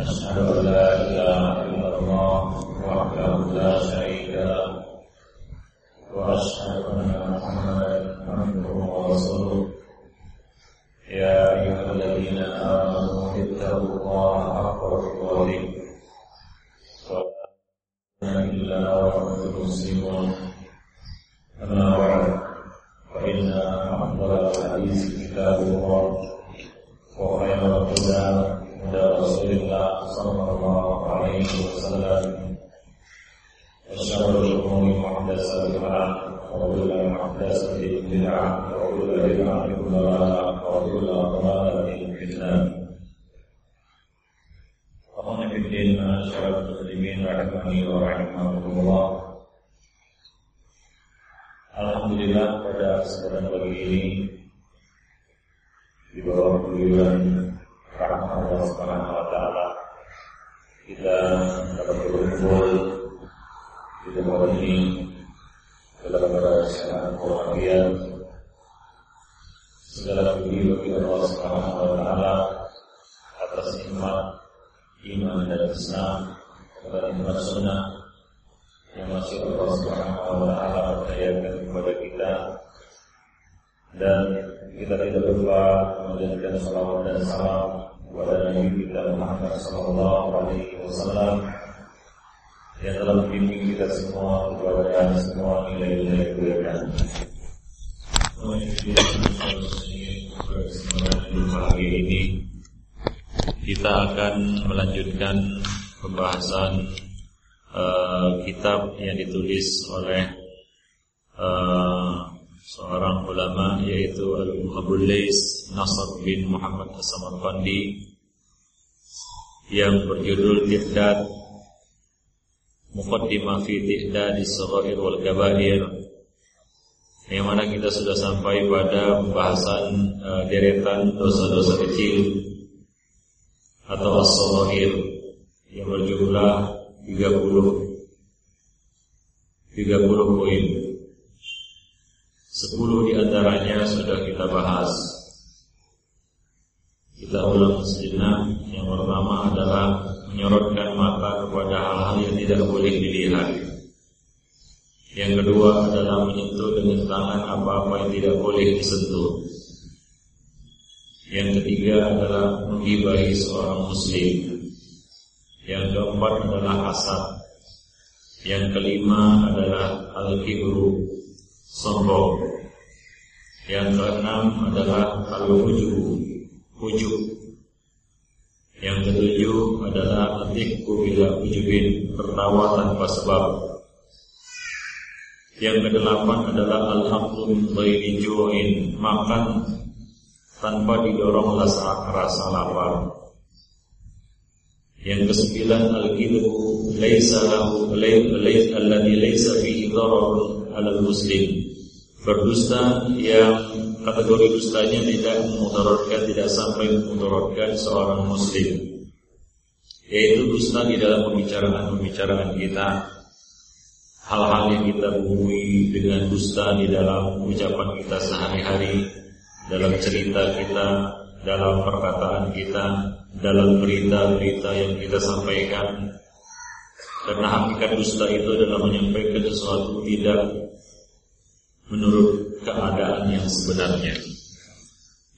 أشهد أن لا إله إلا الله وحده لا شريك As-Samarqandi yang berjudul Tihdad Muqaddimah fi Tihdad As-Saghair wal Kabair yang mana kita sudah sampai pada pembahasan uh, deretan dosa-dosa kecil atau as-saghair yang berjumlah 30 30 poin. 10 di antaranya sudah kita bahas Kita ulang sejenak. Yang pertama adalah Menyorotkan mata kepada hal-hal yang tidak boleh dilihat. Yang kedua adalah menyentuh dengan tangan apa-apa yang tidak boleh disentuh. Yang ketiga adalah menggibahi seorang muslim. Yang keempat adalah hasad. Yang kelima adalah al-kibru sombong. Yang keenam adalah al-ujub, ujub. Yang ketujuh adalah atikku bila ujubin, tertawa tanpa sebab. Yang kedelapan adalah ju'in, makan tanpa didorong rasa rasa lapar. Yang kesembilan al-kidbu laisa lahu alladhi laisa fihi dararun 'alal muslim. Berdusta yang kategori dustanya tidak memudaratkan tidak sampai memudaratkan seorang muslim. Yaitu dusta di dalam pembicaraan-pembicaraan kita Hal-hal yang kita temui dengan dusta di dalam ucapan kita sehari-hari Dalam cerita kita, dalam perkataan kita dalam berita-berita yang kita sampaikan karena hakikat dusta itu adalah menyampaikan sesuatu tidak menurut keadaan yang sebenarnya.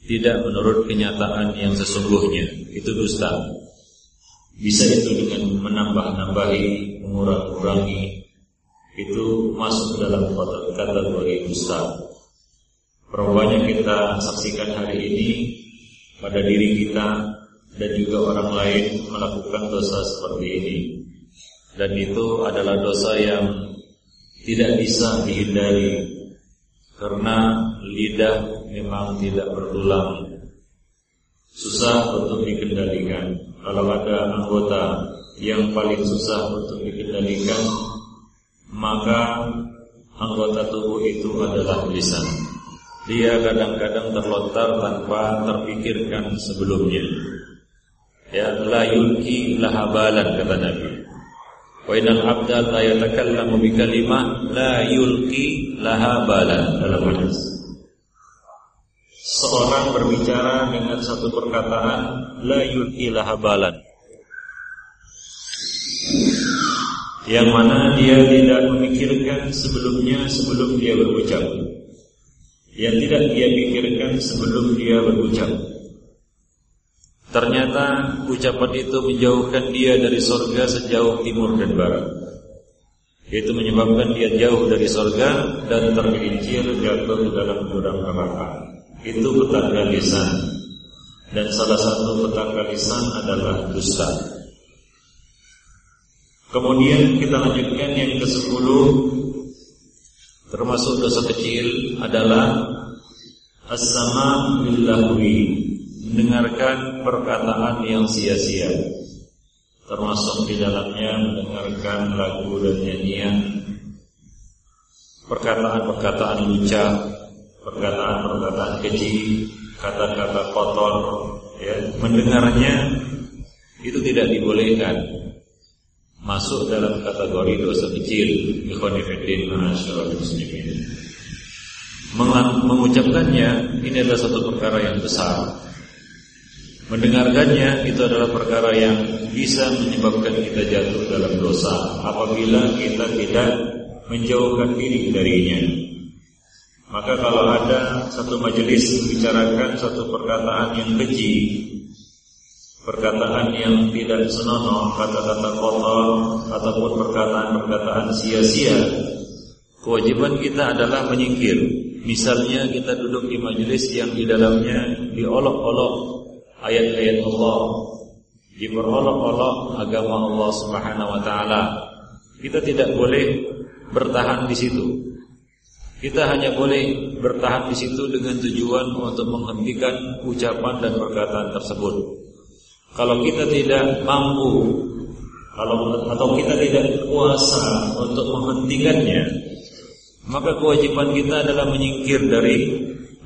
Tidak menurut kenyataan yang sesungguhnya. Itu dusta. Bisa itu dengan menambah-nambahi mengurang-kurangi itu masuk dalam kategori dusta. Perbanyak kita saksikan hari ini pada diri kita dan juga orang lain melakukan dosa seperti ini. Dan itu adalah dosa yang tidak bisa dihindari karena lidah memang tidak bertulang. Susah untuk dikendalikan. Kalau ada anggota yang paling susah untuk dikendalikan, maka anggota tubuh itu adalah lisan. Dia kadang-kadang terlontar tanpa terpikirkan sebelumnya. Ya, la yulki lahabalan kata Nabi. Wa innal abda la yatakallamu bi kalimah la yulki lahabalan dalam hadis. seseorang berbicara dengan satu perkataan la yulqilaha balan yang mana dia tidak memikirkan sebelumnya sebelum dia berucap. Yang tidak dia pikirkan sebelum dia berucap ternyata ucapan itu menjauhkan dia dari sorga sejauh timur dan barat. Itu menyebabkan dia jauh dari sorga dan tergelincir jatuh ke dalam jurang neraka itu petaka lisan dan salah satu petaka lisan adalah dusta. Kemudian kita lanjutkan yang ke-10 termasuk dosa kecil adalah as-sama' mendengarkan perkataan yang sia-sia. Termasuk di dalamnya mendengarkan lagu dan nyanyian. Perkataan-perkataan lucah perkataan-perkataan keji, kata-kata kotor, ya, mendengarnya itu tidak dibolehkan. Masuk dalam kategori dosa kecil. Ikhwanifidin muslimin. Mengucapkannya ini adalah satu perkara yang besar mendengarkannya itu adalah perkara yang bisa menyebabkan kita jatuh dalam dosa apabila kita tidak menjauhkan diri darinya maka kalau ada satu majelis membicarakan satu perkataan yang keji, perkataan yang tidak senonoh, kata-kata kotor ataupun perkataan-perkataan sia-sia, kewajiban kita adalah menyingkir. Misalnya kita duduk di majelis yang di dalamnya diolok-olok ayat-ayat Allah, diperolok-olok agama Allah Subhanahu wa taala. Kita tidak boleh bertahan di situ. Kita hanya boleh bertahan di situ dengan tujuan untuk menghentikan ucapan dan perkataan tersebut. Kalau kita tidak mampu kalau atau kita tidak kuasa untuk menghentikannya, maka kewajiban kita adalah menyingkir dari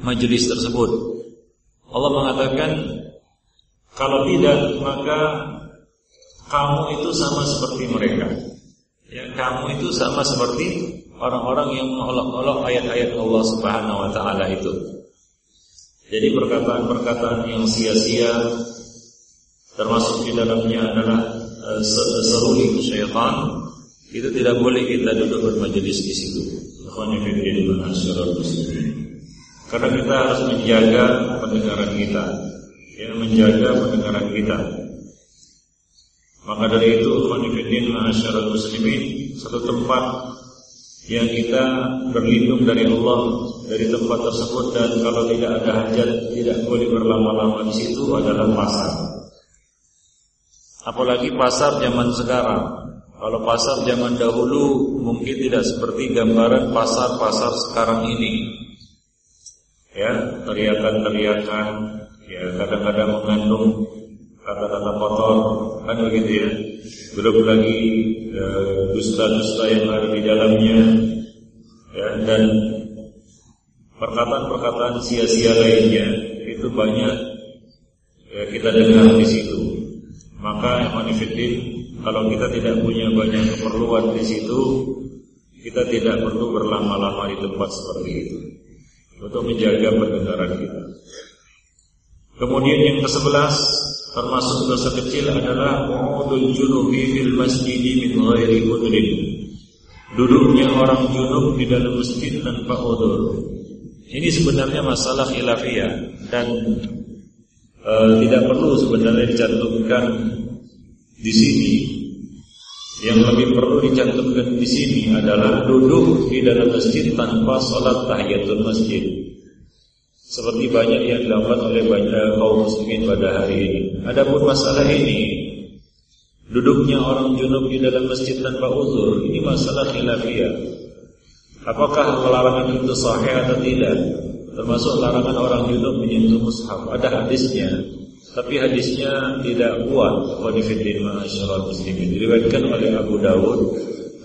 majelis tersebut. Allah mengatakan, kalau tidak maka kamu itu sama seperti mereka. Ya, kamu itu sama seperti orang-orang yang mengolok-olok ayat-ayat Allah Subhanahu wa taala itu. Jadi perkataan-perkataan yang sia-sia termasuk di dalamnya adalah uh, seruling syaitan itu tidak boleh kita duduk bermajelis di situ. Karena kita harus menjaga pendengaran kita, ya menjaga pendengaran kita. Maka dari itu, khonifidin masyarakat muslimin, satu tempat yang kita berlindung dari Allah dari tempat tersebut dan kalau tidak ada hajat tidak boleh berlama-lama di situ adalah pasar. Apalagi pasar zaman sekarang. Kalau pasar zaman dahulu mungkin tidak seperti gambaran pasar-pasar sekarang ini. Ya, teriakan-teriakan, ya kadang-kadang mengandung kata-kata kotor, kan begitu ya. Belum lagi eh, dusta-dusta yang ada di dalamnya, ya, dan perkataan-perkataan sia-sia lainnya itu banyak ya, kita dengar di situ. Maka manifestin kalau kita tidak punya banyak keperluan di situ, kita tidak perlu berlama-lama di tempat seperti itu untuk menjaga pendengaran kita. Kemudian yang ke sebelas termasuk dosa kecil adalah qu'udul junubi fil masjidi min ghairi udrin. Duduknya orang junub di dalam masjid tanpa udur. Ini sebenarnya masalah khilafiyah dan e, tidak perlu sebenarnya dicantumkan di sini. Yang lebih perlu dicantumkan di sini adalah duduk di dalam masjid tanpa sholat tahiyatul masjid. Seperti banyak yang dilakukan oleh banyak kaum muslimin pada hari ini. Adapun masalah ini, duduknya orang junub di dalam masjid tanpa uzur, ini masalah khilafiyah. Apakah larangan itu sahih atau tidak? Termasuk larangan orang junub menyentuh mushaf. Ada hadisnya, tapi hadisnya tidak kuat. Qadifidin ma'asyiral muslimin. Diriwayatkan oleh Abu Dawud,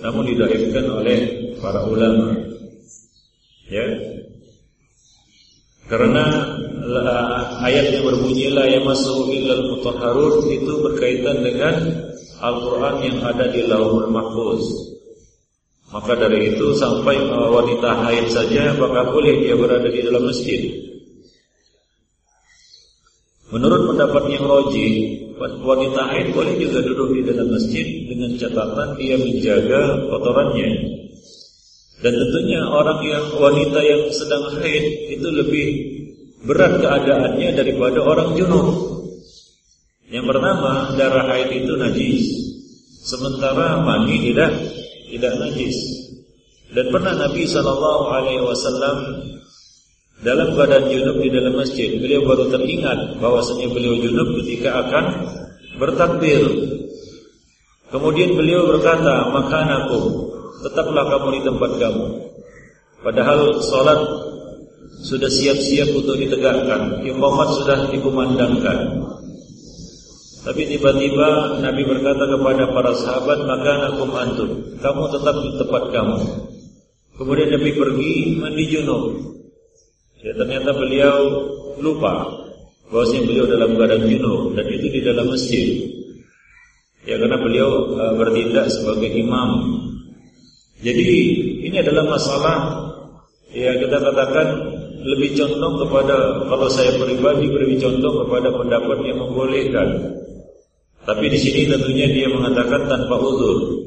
namun didaifkan oleh para ulama. Ya, karena ayat yang berbunyi la yamassuhu illal mutahharun itu berkaitan dengan Al-Qur'an yang ada di Lauhul Mahfuz. Maka dari itu sampai wanita haid saja apakah boleh dia berada di dalam masjid? Menurut pendapat yang roji, wanita haid boleh juga duduk di dalam masjid dengan catatan dia menjaga kotorannya. Dan tentunya orang yang wanita yang sedang haid itu lebih berat keadaannya daripada orang junub. Yang pertama, darah haid itu najis. Sementara mani tidak tidak najis. Dan pernah Nabi Shallallahu Alaihi Wasallam dalam badan junub di dalam masjid, beliau baru teringat bahwasanya beliau junub ketika akan bertakbir. Kemudian beliau berkata, maka aku tetaplah kamu di tempat kamu. Padahal sholat sudah siap-siap untuk ditegakkan, iqamat sudah dikumandangkan. Tapi tiba-tiba Nabi berkata kepada para sahabat, maka aku antum, kamu tetap di tempat kamu. Kemudian Nabi pergi mandi junub. Ya ternyata beliau lupa bahwasanya beliau dalam keadaan junub dan itu di dalam masjid. Ya karena beliau uh, bertindak sebagai imam. Jadi ini adalah masalah ya kita katakan lebih condong kepada kalau saya pribadi lebih condong kepada pendapat yang membolehkan. Tapi di sini tentunya dia mengatakan tanpa uzur.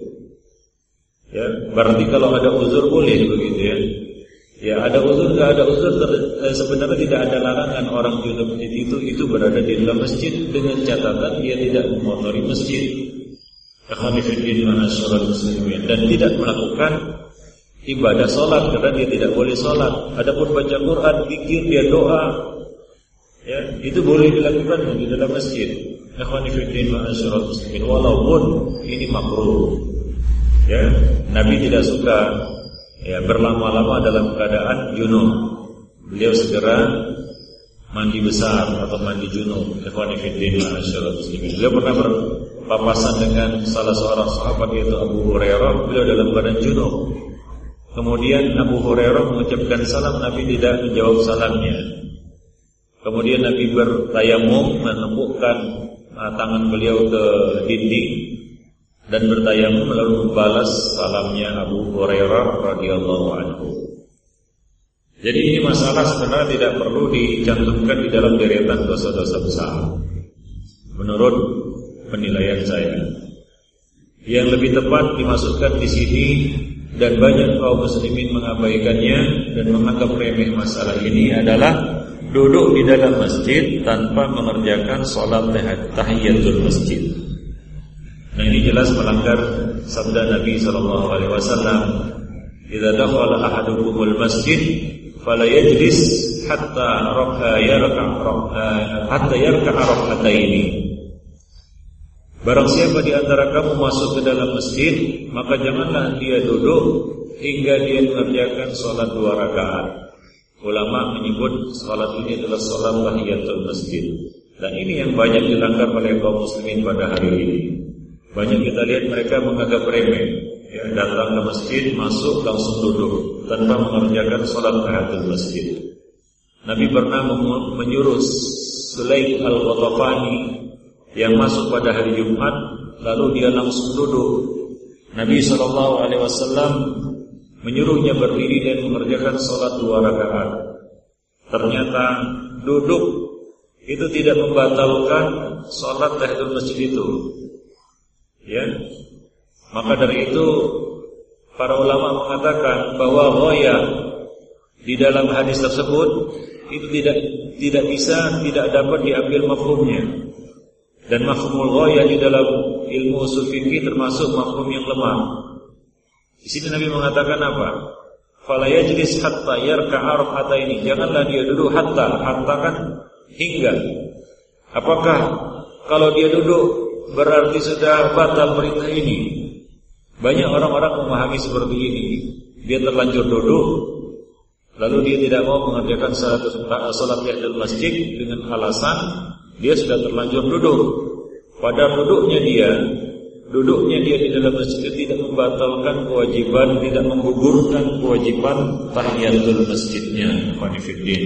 Ya, berarti kalau ada uzur boleh begitu ya. Ya, ada uzur enggak ada uzur eh, sebenarnya tidak ada larangan orang junub itu itu berada di dalam masjid dengan catatan dia tidak mengotori masjid. Dan tidak melakukan ibadah sholat karena dia tidak boleh sholat. Adapun baca Quran, pikir dia doa, ya itu boleh dilakukan di dalam masjid. muslimin walaupun ini makruh. Ya, Nabi tidak suka ya berlama-lama dalam keadaan junub. Beliau segera mandi besar atau mandi junub. Ikhwani fillah muslimin. Beliau pernah berpapasan dengan salah seorang sahabat yaitu Abu Hurairah. Beliau dalam keadaan junub. Kemudian Abu Hurairah mengucapkan salam, Nabi tidak menjawab salamnya. Kemudian Nabi bertayamum menempukkan uh, tangan beliau ke dinding dan bertayamum lalu membalas salamnya Abu Hurairah radhiyallahu anhu. Jadi ini masalah sebenarnya tidak perlu dicantumkan di dalam deretan dosa-dosa besar. Menurut penilaian saya. Yang lebih tepat dimasukkan di sini dan banyak kaum muslimin mengabaikannya dan menganggap remeh masalah ini adalah duduk di dalam masjid tanpa mengerjakan sholat tahiyatul masjid. Nah ini jelas melanggar sabda Nabi sallallahu alaihi wasallam, "Idza dakhala ahadukumul masjid fala yajlis hatta raka yarka hatta yarka rak'ataini." Barang siapa di antara kamu masuk ke dalam masjid, maka janganlah dia duduk hingga dia mengerjakan salat dua rakaat. Ulama menyebut salat ini adalah salat tahiyatul masjid. Dan ini yang banyak dilanggar oleh kaum muslimin pada hari ini. Banyak kita lihat mereka menganggap remeh ya, Datang ke masjid, masuk langsung duduk Tanpa mengerjakan sholat tahatul masjid Nabi pernah menyuruh Sulaik al-Ghatafani Yang masuk pada hari Jumat Lalu dia langsung duduk Nabi SAW Menyuruhnya berdiri dan mengerjakan sholat dua rakaat Ternyata duduk itu tidak membatalkan sholat tahiyatul masjid itu Ya. Maka dari itu para ulama mengatakan bahwa roya di dalam hadis tersebut itu tidak tidak bisa tidak dapat diambil mafhumnya. Dan mafhumul roya di dalam ilmu usul fikih termasuk mafhum yang lemah. Di sini Nabi mengatakan apa? Fala yajlis hatta yarka'a ini. Janganlah dia duduk hatta, hatta kan hingga. Apakah kalau dia duduk berarti sudah batal perintah ini. Banyak orang-orang memahami seperti ini. Dia terlanjur duduk, lalu dia tidak mau mengerjakan salat tahiyatul masjid dengan alasan dia sudah terlanjur duduk. Pada duduknya dia, duduknya dia di dalam masjid tidak membatalkan kewajiban, tidak menggugurkan kewajiban tahiyatul masjidnya. Qanifiddin.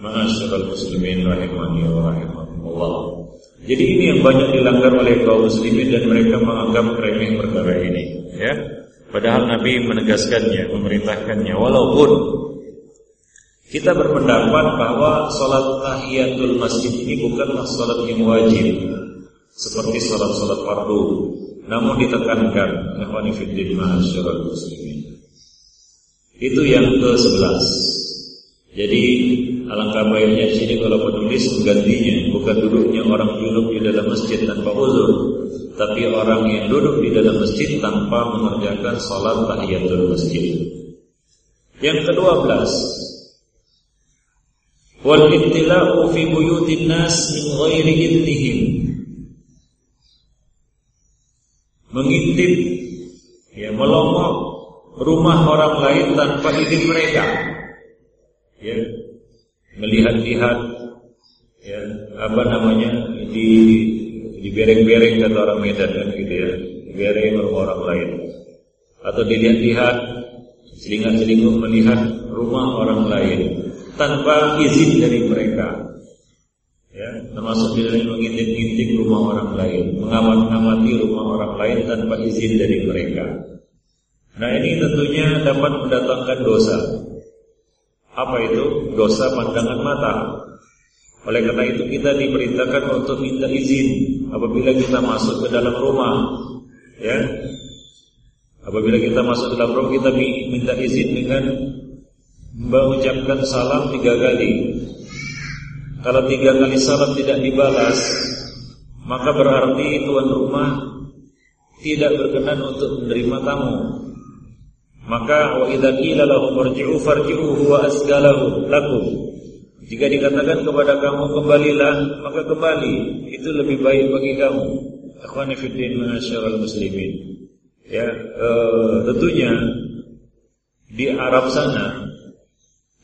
Ma'asyiral muslimin rahimani wa rahimakumullah. Jadi ini yang banyak dilanggar oleh kaum muslimin dan mereka menganggap remeh perkara ini, ya. Padahal Nabi menegaskannya, memerintahkannya walaupun Kita berpendapat bahwa sholat tahiyatul masjid ini bukanlah sholat yang wajib seperti sholat-sholat fardu, namun ditekankan ikhwanifiddin ma'asyiral muslimin. Itu yang ke-11. Jadi alangkah baiknya sini kalau penulis menggantinya bukan duduknya orang junub di dalam masjid tanpa uzur, tapi orang yang duduk di dalam masjid tanpa mengerjakan sholat tahiyatul masjid. Yang ke-12 wal ibtila'u fi buyutin nas min ghairi idnihim mengintip ya melongok rumah orang lain tanpa izin mereka. Ya melihat-lihat ya apa namanya di di bereng-bereng kata orang Medan kan gitu ya bereng rumah orang lain. Atau dilihat-lihat selingat-selingkuh melihat rumah orang lain tanpa izin dari mereka. Ya, termasuk di dalam mengintip-intip rumah orang lain, mengamat-ngamati rumah orang lain tanpa izin dari mereka. Nah ini tentunya dapat mendatangkan dosa. Apa itu? Dosa pandangan mata. Oleh karena itu kita diperintahkan untuk minta izin apabila kita masuk ke dalam rumah. Ya, Apabila kita masuk ke dalam rumah kita minta izin dengan mengucapkan salam tiga kali. Kalau tiga kali salam tidak dibalas, maka berarti tuan rumah tidak berkenan untuk menerima tamu. Maka wa idza qila lahum irji'u farji'u huwa asgalahu lakum. Jika dikatakan kepada kamu kembalilah, maka kembali. Itu lebih baik bagi kamu. Akhwani fi din muslimin. Ya, e, tentunya di Arab sana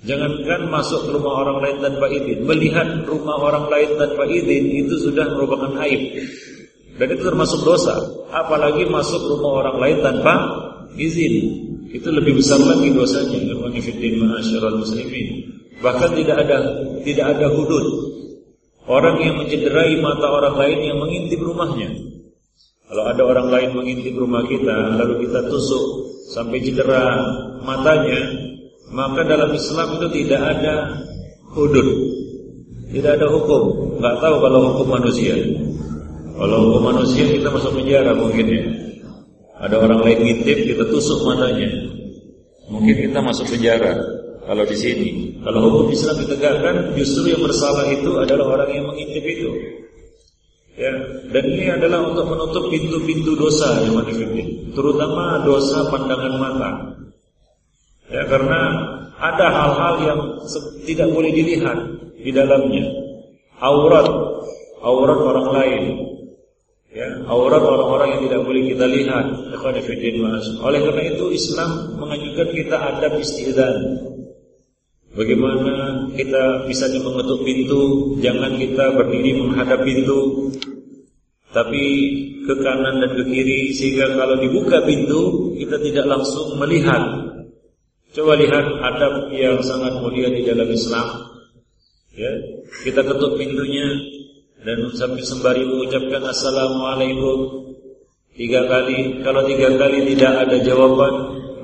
Jangankan masuk ke rumah orang lain tanpa izin, melihat rumah orang lain tanpa izin itu sudah merupakan aib. Dan itu termasuk dosa, apalagi masuk rumah orang lain tanpa izin. Itu lebih besar lagi dosanya. muslimin. Bahkan tidak ada tidak ada hudud. Orang yang mencederai mata orang lain yang mengintip rumahnya. Kalau ada orang lain mengintip rumah kita, lalu kita tusuk sampai cedera matanya, maka dalam Islam itu tidak ada hudud. Tidak ada hukum. Enggak tahu kalau hukum manusia. Kalau hukum manusia kita masuk penjara mungkin ya. Ada orang lain ngintip kita tusuk matanya. Mungkin kita masuk penjara kalau di sini. Kalau hukum Islam ditegakkan justru yang bersalah itu adalah orang yang mengintip itu. Ya, dan ini adalah untuk menutup pintu-pintu dosa yang terutama dosa pandangan mata. Ya, karena ada hal-hal yang tidak boleh dilihat di dalamnya. Aurat, aurat orang lain. Ya, aurat orang-orang yang tidak boleh kita lihat. Oleh karena itu Islam mengajukan kita adab istidzan. Bagaimana kita bisa mengetuk pintu, jangan kita berdiri menghadap pintu, tapi ke kanan dan ke kiri sehingga kalau dibuka pintu kita tidak langsung melihat Coba lihat adab yang sangat mulia di dalam Islam. Ya, kita ketuk pintunya dan sambil sembari mengucapkan assalamualaikum tiga kali. Kalau tiga kali tidak ada jawaban,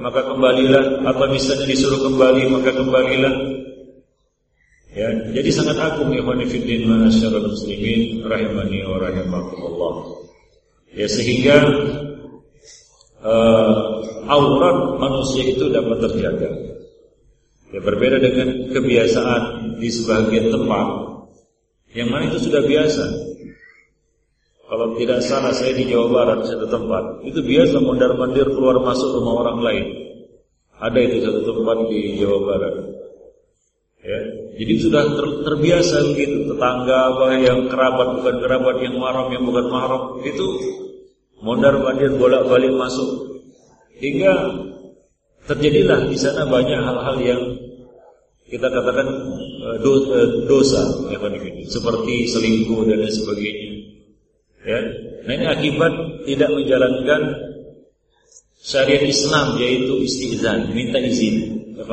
maka kembalilah. Atau misalnya disuruh kembali, maka kembalilah. Ya, jadi sangat agung ya khonifuddin manasyarul muslimin rahimani wa rahimakumullah. Ya sehingga uh, aurat manusia itu dapat terjaga. Ya, berbeda dengan kebiasaan di sebagian tempat yang mana itu sudah biasa. Kalau tidak salah saya di Jawa Barat satu tempat itu biasa mondar mandir keluar masuk rumah orang lain. Ada itu satu tempat di Jawa Barat. Ya, jadi sudah ter, terbiasa begitu tetangga apa yang kerabat bukan kerabat yang mahram yang bukan mahram itu mondar mandir bolak balik masuk. Hingga terjadilah di sana banyak hal-hal yang kita katakan eh, eh, dosa ya seperti selingkuh dan lain sebagainya. Ya. Nah ini akibat tidak menjalankan syariat Islam yaitu istizan minta izin. Ya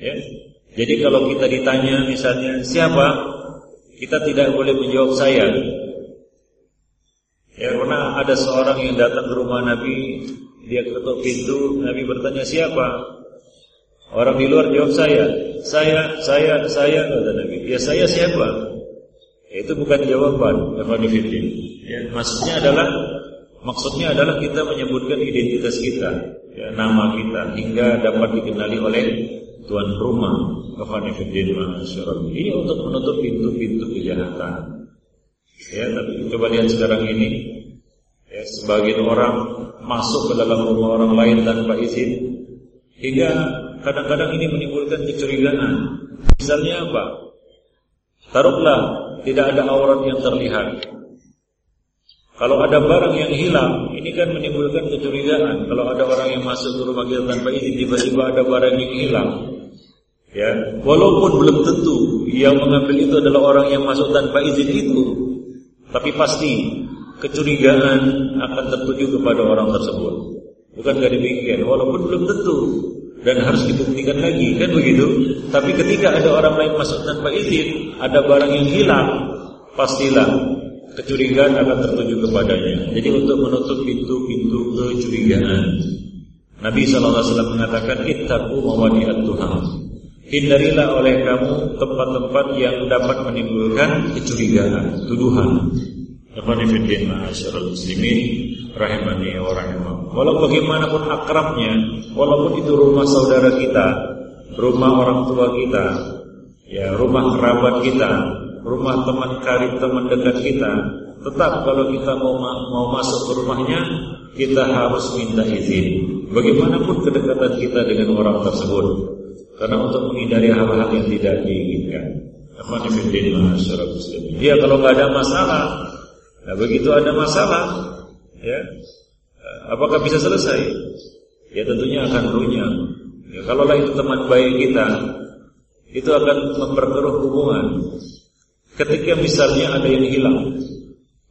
ya. Jadi kalau kita ditanya misalnya siapa? Kita tidak boleh menjawab saya Ya karena ada seorang yang datang ke rumah Nabi, dia ketuk pintu, Nabi bertanya siapa? Orang di luar jawab saya, saya, saya, saya kata Nabi. Ya saya siapa? Itu bukan jawaban, Ya, maksudnya adalah maksudnya adalah kita menyebutkan identitas kita, ya, nama kita hingga dapat dikenali oleh tuan rumah. Ini untuk menutup pintu-pintu kejahatan. Ya, tapi coba lihat sekarang ini, ya, sebagian orang masuk ke dalam rumah orang lain tanpa izin, hingga kadang-kadang ini menimbulkan kecurigaan. Misalnya apa? Taruhlah tidak ada aurat yang terlihat. Kalau ada barang yang hilang, ini kan menimbulkan kecurigaan. Kalau ada orang yang masuk ke rumah kita tanpa izin, tiba-tiba ada barang yang hilang. Ya, walaupun belum tentu yang mengambil itu adalah orang yang masuk tanpa izin itu, tapi pasti kecurigaan akan tertuju kepada orang tersebut. Bukan gak demikian, walaupun belum tentu. Dan harus dibuktikan lagi kan begitu? Tapi ketika ada orang lain masuk tanpa izin ada barang yang hilang pastilah kecurigaan akan tertuju kepadanya. Jadi untuk menutup pintu-pintu kecurigaan Nabi SAW mengatakan ittaqu mawadi'at Tuhan hindarilah oleh kamu tempat-tempat yang dapat menimbulkan kecurigaan tuduhan. Ikhwanifiddin ma'asyarul muslimin Rahimani wa rahimah Walau bagaimanapun akrabnya Walaupun itu rumah saudara kita Rumah orang tua kita ya Rumah kerabat kita Rumah teman karib teman dekat kita Tetap kalau kita mau mau masuk ke rumahnya Kita harus minta izin. Bagaimanapun kedekatan kita dengan orang tersebut Karena untuk menghindari hal-hal yang tidak diinginkan Ikhwanifiddin ma'asyarul muslimin Ya kalau nggak ada masalah Nah, begitu ada masalah, ya, apakah bisa selesai? Ya tentunya akan runyam. Ya, kalaulah itu teman baik kita, itu akan memperkeruh hubungan. Ketika misalnya ada yang hilang,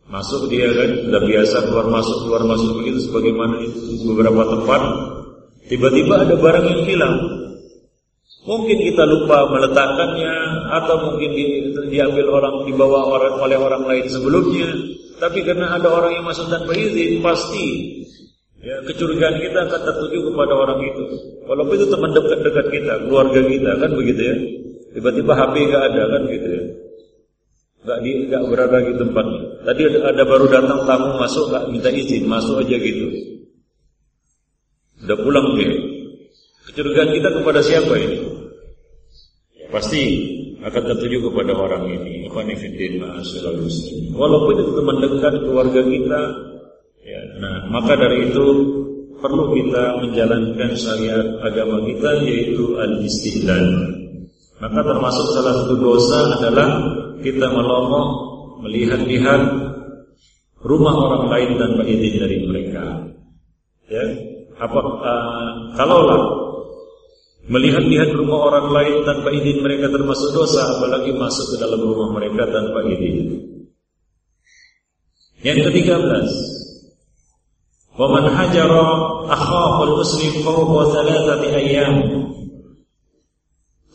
masuk dia kan sudah biasa keluar masuk keluar masuk begitu sebagaimana itu beberapa tempat, tiba-tiba ada barang yang hilang. Mungkin kita lupa meletakkannya atau mungkin diambil orang dibawa orang oleh orang lain sebelumnya tapi karena ada orang yang masuk tanpa izin, pasti ya, kecurigaan kita akan tertuju kepada orang itu. Walaupun itu teman dekat-dekat kita, keluarga kita, kan begitu ya. Tiba-tiba HP gak ada kan gitu ya. Gak, di, gak berada di tempatnya. Tadi ada, ada baru datang tamu masuk gak minta izin, masuk aja gitu. Udah pulang dia. Kecurigaan kita kepada siapa ini? Pasti akan tertuju kepada orang ini. Walaupun itu teman dekat keluarga kita, ya, nah maka dari itu perlu kita menjalankan syariat agama kita yaitu al-istihlal. Maka termasuk salah satu dosa adalah kita melongo melihat-lihat rumah orang lain tanpa izin dari mereka. Ya, apa uh, kalaulah Melihat-lihat rumah orang lain tanpa izin mereka termasuk dosa, apalagi masuk ke dalam rumah mereka tanpa izin. Yang ke-13. Wa man hajara akhahu al-muslim fawqa thalathati ayyam.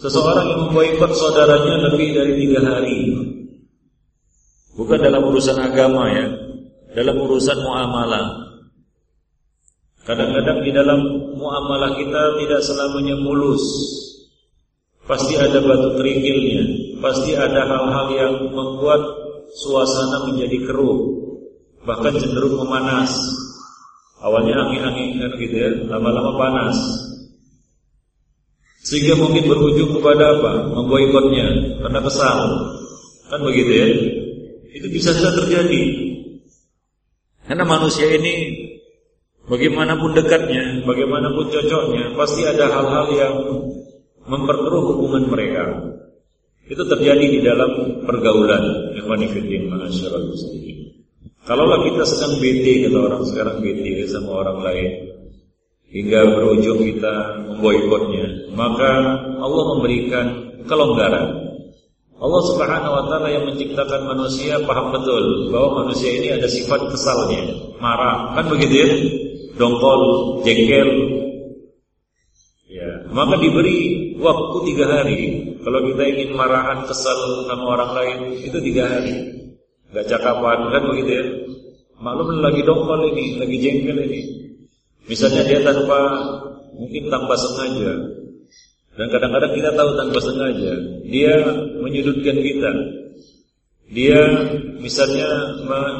Seseorang yang memboikot saudaranya lebih dari tiga hari. Bukan dalam urusan agama ya, dalam urusan muamalah. Kadang-kadang di dalam muamalah kita tidak selamanya mulus. Pasti ada batu kerikilnya, pasti ada hal-hal yang membuat suasana menjadi keruh, bahkan cenderung memanas. Awalnya angin-angin kan gitu ya, lama-lama panas. Sehingga mungkin berujung kepada apa? Memboikotnya karena kesal. Kan begitu ya? Itu bisa saja terjadi. Karena manusia ini Bagaimanapun dekatnya, bagaimanapun cocoknya, pasti ada hal-hal yang memperkeruh hubungan mereka. Itu terjadi di dalam pergaulan. Kalaulah kita sedang bete kata orang sekarang bete sama orang lain hingga berujung kita memboikotnya, maka Allah memberikan kelonggaran. Allah Subhanahu wa taala yang menciptakan manusia paham betul bahwa manusia ini ada sifat kesalnya, marah. Kan begitu ya? Dongkol, jengkel. Ya, maka diberi waktu tiga hari. Kalau kita ingin marahan kesal sama orang lain itu tiga hari. Gak cakapan kan begitu ya? Maklum lagi dongkol ini, lagi jengkel ini. Misalnya dia tanpa mungkin tanpa sengaja Dan kadang-kadang kita tahu tanpa sengaja dia menyudutkan kita. Dia misalnya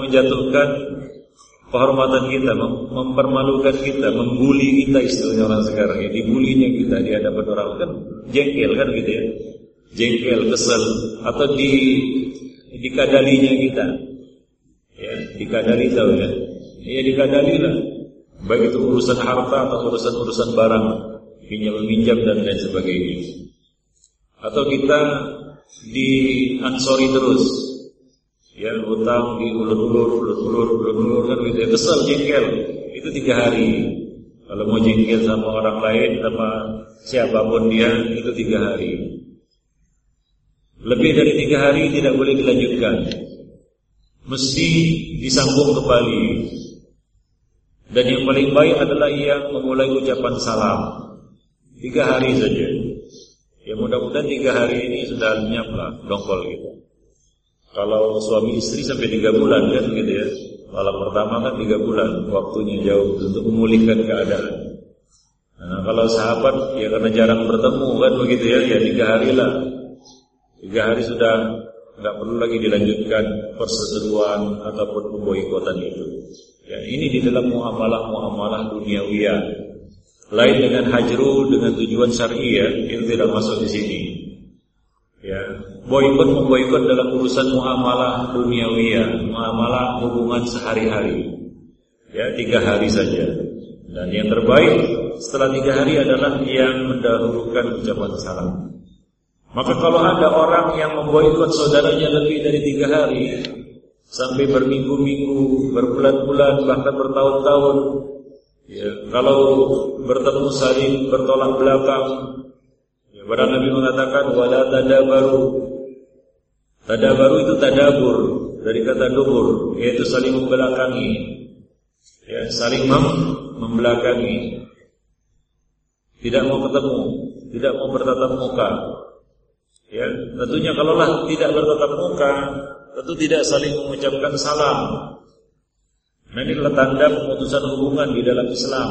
menjatuhkan kehormatan kita, mempermalukan kita, membuli kita istilahnya orang sekarang ya, dibulinya kita di hadapan orang kan jengkel kan gitu ya. Jengkel, kesel atau di dikadalinya kita. Ya, dikadali tahu ya. Ya dikadali lah. Baik itu urusan harta atau urusan-urusan barang, pinjam meminjam dan lain sebagainya. Atau kita diansori terus. Ya, utang diulur-ulur, ulur-ulur, ulur-ulur kan gitu. Ya. Kesel jengkel. Itu tiga hari. Kalau mau jengkel sama orang lain sama siapa pun dia itu tiga hari. Lebih dari tiga hari tidak boleh dilanjutkan. Mesti disambung kembali dan yang paling baik adalah yang memulai ucapan salam. Tiga hari saja. Ya mudah-mudahan tiga hari ini sudah lenyap lah dongkol gitu. Kalau suami istri sampai tiga bulan kan gitu ya. Malam pertama kan tiga bulan, waktunya jauh untuk memulihkan keadaan. Nah, kalau sahabat ya karena jarang bertemu kan begitu ya, ya tiga hari lah. Tiga hari sudah nggak perlu lagi dilanjutkan perseteruan ataupun pemboikotan itu. Ya, ini di dalam muamalah-muamalah duniawiyah. Lain dengan hajru dengan tujuan syar'i ya, itu tidak masuk di sini. Boikot memboikot dalam urusan muamalah duniawiyah, muamalah hubungan sehari-hari. Ya, tiga hari saja. Dan yang terbaik setelah tiga hari adalah yang mendahulukan ucapan salam. Maka kalau ada orang yang memboikot saudaranya lebih dari tiga hari, sampai berminggu-minggu, berbulan-bulan, bahkan bertahun-tahun. Ya, kalau bertemu saling bertolak belakang, ya, Nabi mengatakan wala tadabaru. Tadabaru itu tadabur dari kata dubur, yaitu saling membelakangi. Ya, saling mem membelakangi. Tidak mau ketemu, tidak mau bertatap muka. Ya, tentunya kalaulah tidak bertatap muka, tentu tidak saling mengucapkan salam. Nah ini adalah tanda pemutusan hubungan di dalam Islam.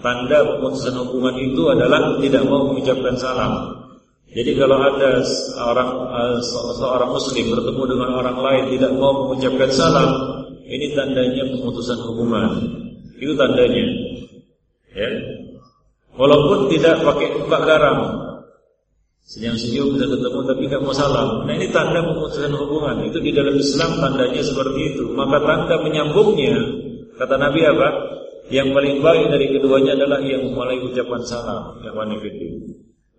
Tanda pemutusan hubungan itu adalah tidak mau mengucapkan salam. Jadi kalau ada seorang uh, seorang muslim bertemu dengan orang lain tidak mau mengucapkan salam, ini tandanya pemutusan hubungan. Itu tandanya. Ya. Walaupun tidak pakai mbak garam, Senyum-senyum bisa ketemu tapi tidak mau salam. Nah ini tanda pemutusan hubungan. Itu di dalam Islam tandanya seperti itu. Maka tanda menyambungnya kata Nabi apa? Yang paling baik dari keduanya adalah yang memulai ucapan salam. Yang mana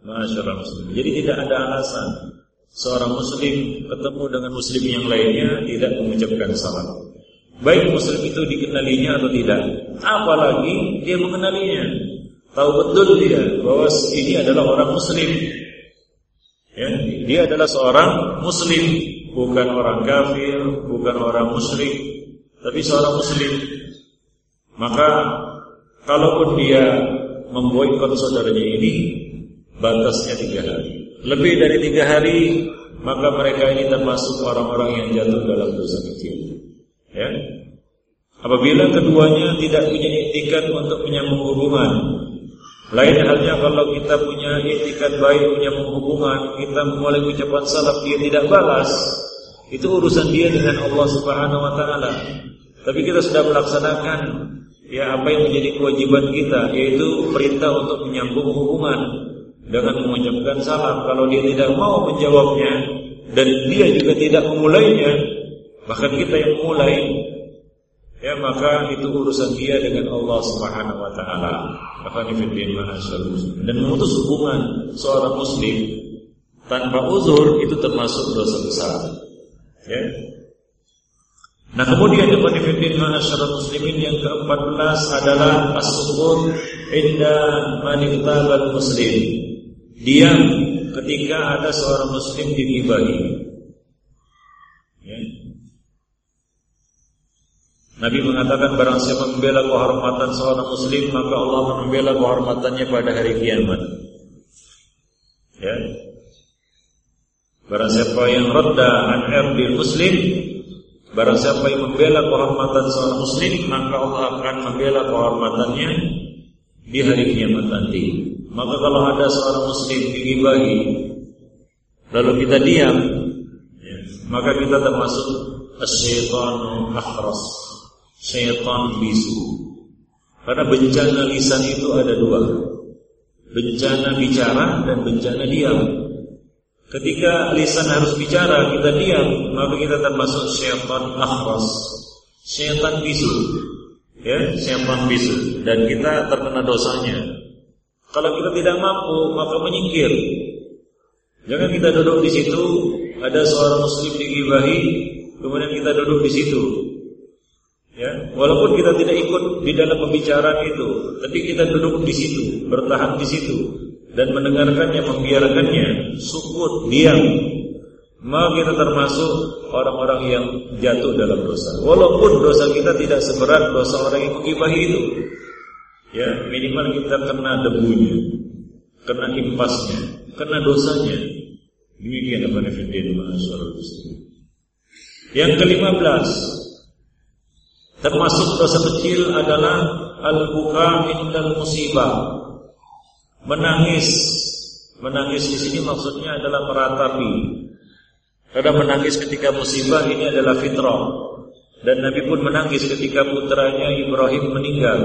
Masyaallah muslim. Jadi tidak ada alasan seorang muslim ketemu dengan muslim yang lainnya tidak mengucapkan salam. Baik muslim itu dikenalinya atau tidak. Apalagi dia mengenalinya. Tahu betul dia bahwa ini adalah orang muslim Ya, dia adalah seorang muslim, bukan orang kafir, bukan orang musyrik, tapi seorang muslim. Maka kalaupun dia memboikot saudaranya ini, batasnya tiga hari. Lebih dari tiga hari, maka mereka ini termasuk orang-orang yang jatuh dalam dosa kecil. Ya, Apabila keduanya tidak punya etikat untuk menyambung hubungan lain halnya kalau kita punya etikat baik, punya hubungan, kita memulai ucapan salam dia tidak balas, itu urusan dia dengan Allah Subhanahu wa taala. Tapi kita sudah melaksanakan ya apa yang menjadi kewajiban kita yaitu perintah untuk menyambung hubungan dengan mengucapkan salam. Kalau dia tidak mau menjawabnya dan dia juga tidak memulainya, bahkan kita yang mulai ya maka itu urusan dia dengan Allah Subhanahu wa taala. Dan memutus hubungan seorang muslim tanpa uzur itu termasuk dosa besar. Ya. Nah kemudian yang menifidin masyarakat muslimin yang ke-14 adalah as-sukun inda maniftabal muslim. Diam ketika ada seorang muslim digibahi. Ya. Nabi mengatakan barang siapa membela kehormatan seorang muslim maka Allah akan membela kehormatannya pada hari kiamat. Ya. Barang siapa yang radda an muslim Barang siapa yang membela kehormatan seorang muslim Maka Allah akan membela kehormatannya Di hari kiamat nanti Maka kalau ada seorang muslim digibahi lalu kita diam, maka kita termasuk asyaitan akhras, syaitan bisu. Karena bencana lisan itu ada dua. Bencana bicara dan bencana diam. Ketika lisan harus bicara, kita diam, maka kita termasuk syaitan akhras, syaitan bisu. Ya, syaitan bisu dan kita terkena dosanya. Kalau kita tidak mampu, maka menyingkir. Jangan kita duduk di situ, ada seorang muslim digibahi, kemudian kita duduk di situ. Ya, walaupun kita tidak ikut di dalam pembicaraan itu, tapi kita duduk di situ, bertahan di situ dan mendengarkannya, membiarkannya, sukut, diam. Maka kita termasuk orang-orang yang jatuh dalam dosa. Walaupun dosa kita tidak seberat dosa orang yang mengibahi itu. Ya, minimal kita kena debunya, kena impasnya, kena dosanya. Demikian apa nafidin Yang kelima belas Termasuk dosa kecil adalah al-buka indal musibah. Menangis. Menangis di sini maksudnya adalah meratapi. Karena menangis ketika musibah ini adalah fitrah. Dan Nabi pun menangis ketika putranya Ibrahim meninggal.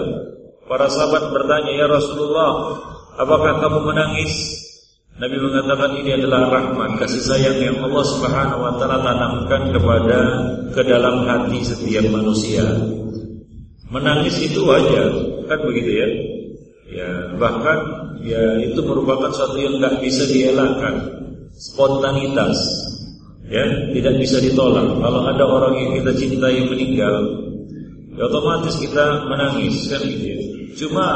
Para sahabat bertanya, "Ya Rasulullah, apakah kamu menangis?" Nabi mengatakan ini adalah rahmat kasih sayang yang Allah Subhanahu wa taala tanamkan kepada ke dalam hati setiap manusia. Menangis itu wajar, kan begitu ya? Ya, bahkan ya itu merupakan suatu yang tidak bisa dielakkan. Spontanitas. Ya, tidak bisa ditolak. Kalau ada orang yang kita cintai meninggal, ya otomatis kita menangis kan gitu ya. Cuma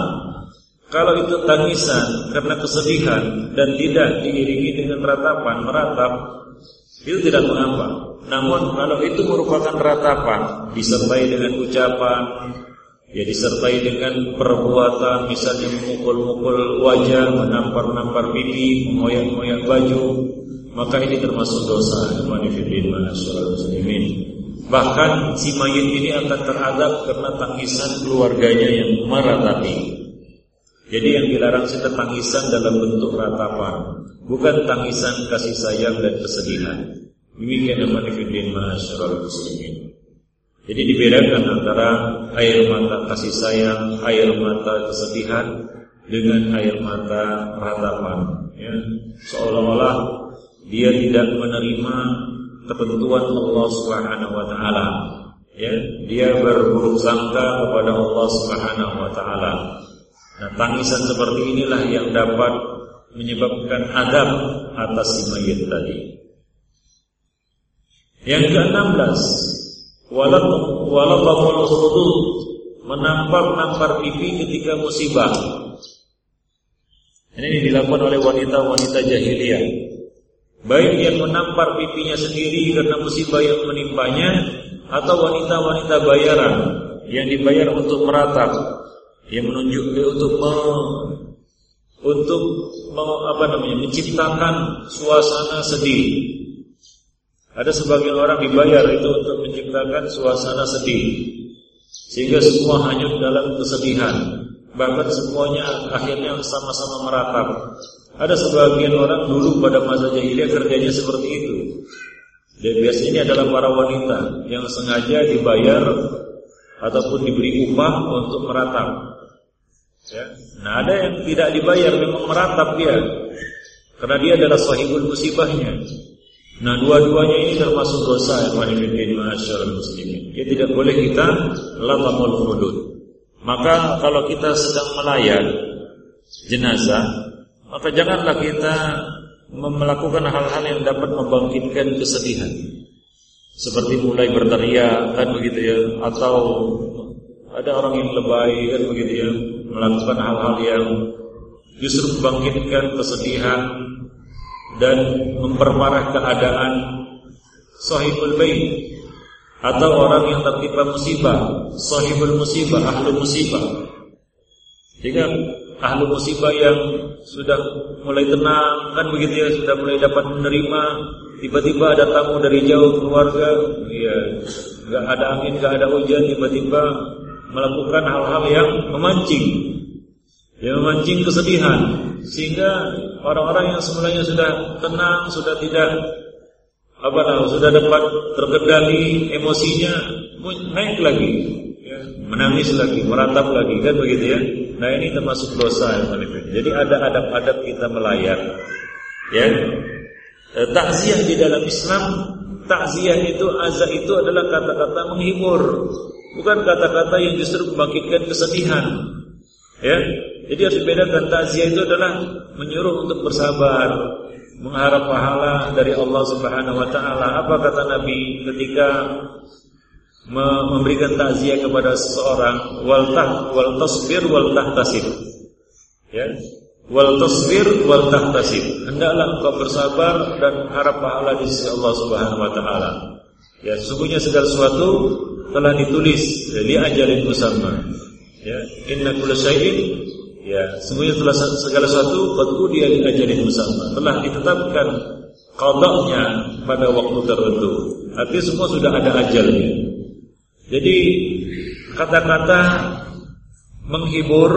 kalau itu tangisan karena kesedihan dan tidak diiringi dengan ratapan, meratap, itu tidak mengapa. Namun kalau itu merupakan ratapan, disertai dengan ucapan, ya disertai dengan perbuatan, misalnya memukul-mukul wajah, menampar-nampar pipi, mengoyak-ngoyak baju, maka ini termasuk dosa. Manifidin muslimin. Bahkan si mayit ini akan teradab karena tangisan keluarganya yang meratapi. Jadi yang dilarang itu tangisan dalam bentuk ratapan, bukan tangisan kasih sayang dan kesedihan. Demikian yang manifidin masyarakat muslimin. Jadi dibedakan antara air mata kasih sayang, air mata kesedihan dengan air mata ratapan. Ya. Seolah-olah dia tidak menerima ketentuan Allah Subhanahu wa taala. Ya, dia berburuk sangka kepada Allah Subhanahu wa taala. Nah, tangisan seperti inilah yang dapat menyebabkan adab atas si mayit tadi. Yang ke-16, walaqaful khudud, menampar-nampar pipi ketika musibah. Ini dilakukan oleh wanita-wanita jahiliyah. Baik yang menampar pipinya sendiri karena musibah yang menimpanya atau wanita-wanita bayaran yang dibayar untuk meratap yang menunjuk untuk me, untuk me, apa namanya menciptakan suasana sedih. Ada sebagian orang dibayar itu untuk menciptakan suasana sedih sehingga semua hanyut dalam kesedihan. Bahkan semuanya akhirnya sama-sama meratap. Ada sebagian orang dulu pada masa jahiliyah kerjanya seperti itu. Dan biasanya adalah para wanita yang sengaja dibayar ataupun diberi upah untuk meratap. Ya. Nah ada yang tidak dibayar memang meratap dia Karena dia adalah sahibul musibahnya Nah dua-duanya ini termasuk dosa yang manifidin masyarakat muslimin Ya tidak boleh kita latamul hudud Maka kalau kita sedang melayar jenazah Maka janganlah kita melakukan hal-hal yang dapat membangkitkan kesedihan Seperti mulai berteriak kan begitu ya Atau ada orang yang lebay kan begitu ya melakukan hal-hal yang justru membangkitkan kesedihan dan memperparah keadaan sahibul bait atau orang yang tertimpa musibah, sahibul musibah, ahlu musibah. Jika ahlu musibah yang sudah mulai tenang, kan begitu ya, sudah mulai dapat menerima, tiba-tiba ada tamu dari jauh keluarga, ya, nggak ada angin, nggak ada hujan, tiba-tiba melakukan hal-hal yang memancing. Yang memancing kesedihan. Sehingga orang-orang yang semulanya sudah tenang, sudah tidak apa namanya, sudah dapat terkendali emosinya naik lagi, ya, menangis lagi, meratap lagi kan begitu ya. Nah ini termasuk dosa yang Jadi ada adab-adab kita melayat, ya. Eh, takziah di dalam Islam, takziah itu azza itu adalah kata-kata menghibur, bukan kata-kata yang justru membangkitkan kesedihan. Ya, jadi harus dibedakan takziah itu adalah menyuruh untuk bersabar, mengharap pahala dari Allah Subhanahu wa taala. Apa kata Nabi ketika memberikan takziah kepada seseorang wal tah wal tasbir wal tahtasib. Ya. Wal tasbir wal tahtasib. Hendaklah engkau bersabar dan harap pahala di sisi Allah Subhanahu wa taala. Ya, sesungguhnya segala sesuatu telah ditulis di ajalin musamma. Ya, inna kulla syai'in Ya, semuanya telah segala sesuatu qad dia di ajalin musamma. Telah ditetapkan qadanya pada waktu tertentu. Artinya semua sudah ada ajalnya. Jadi kata-kata menghibur,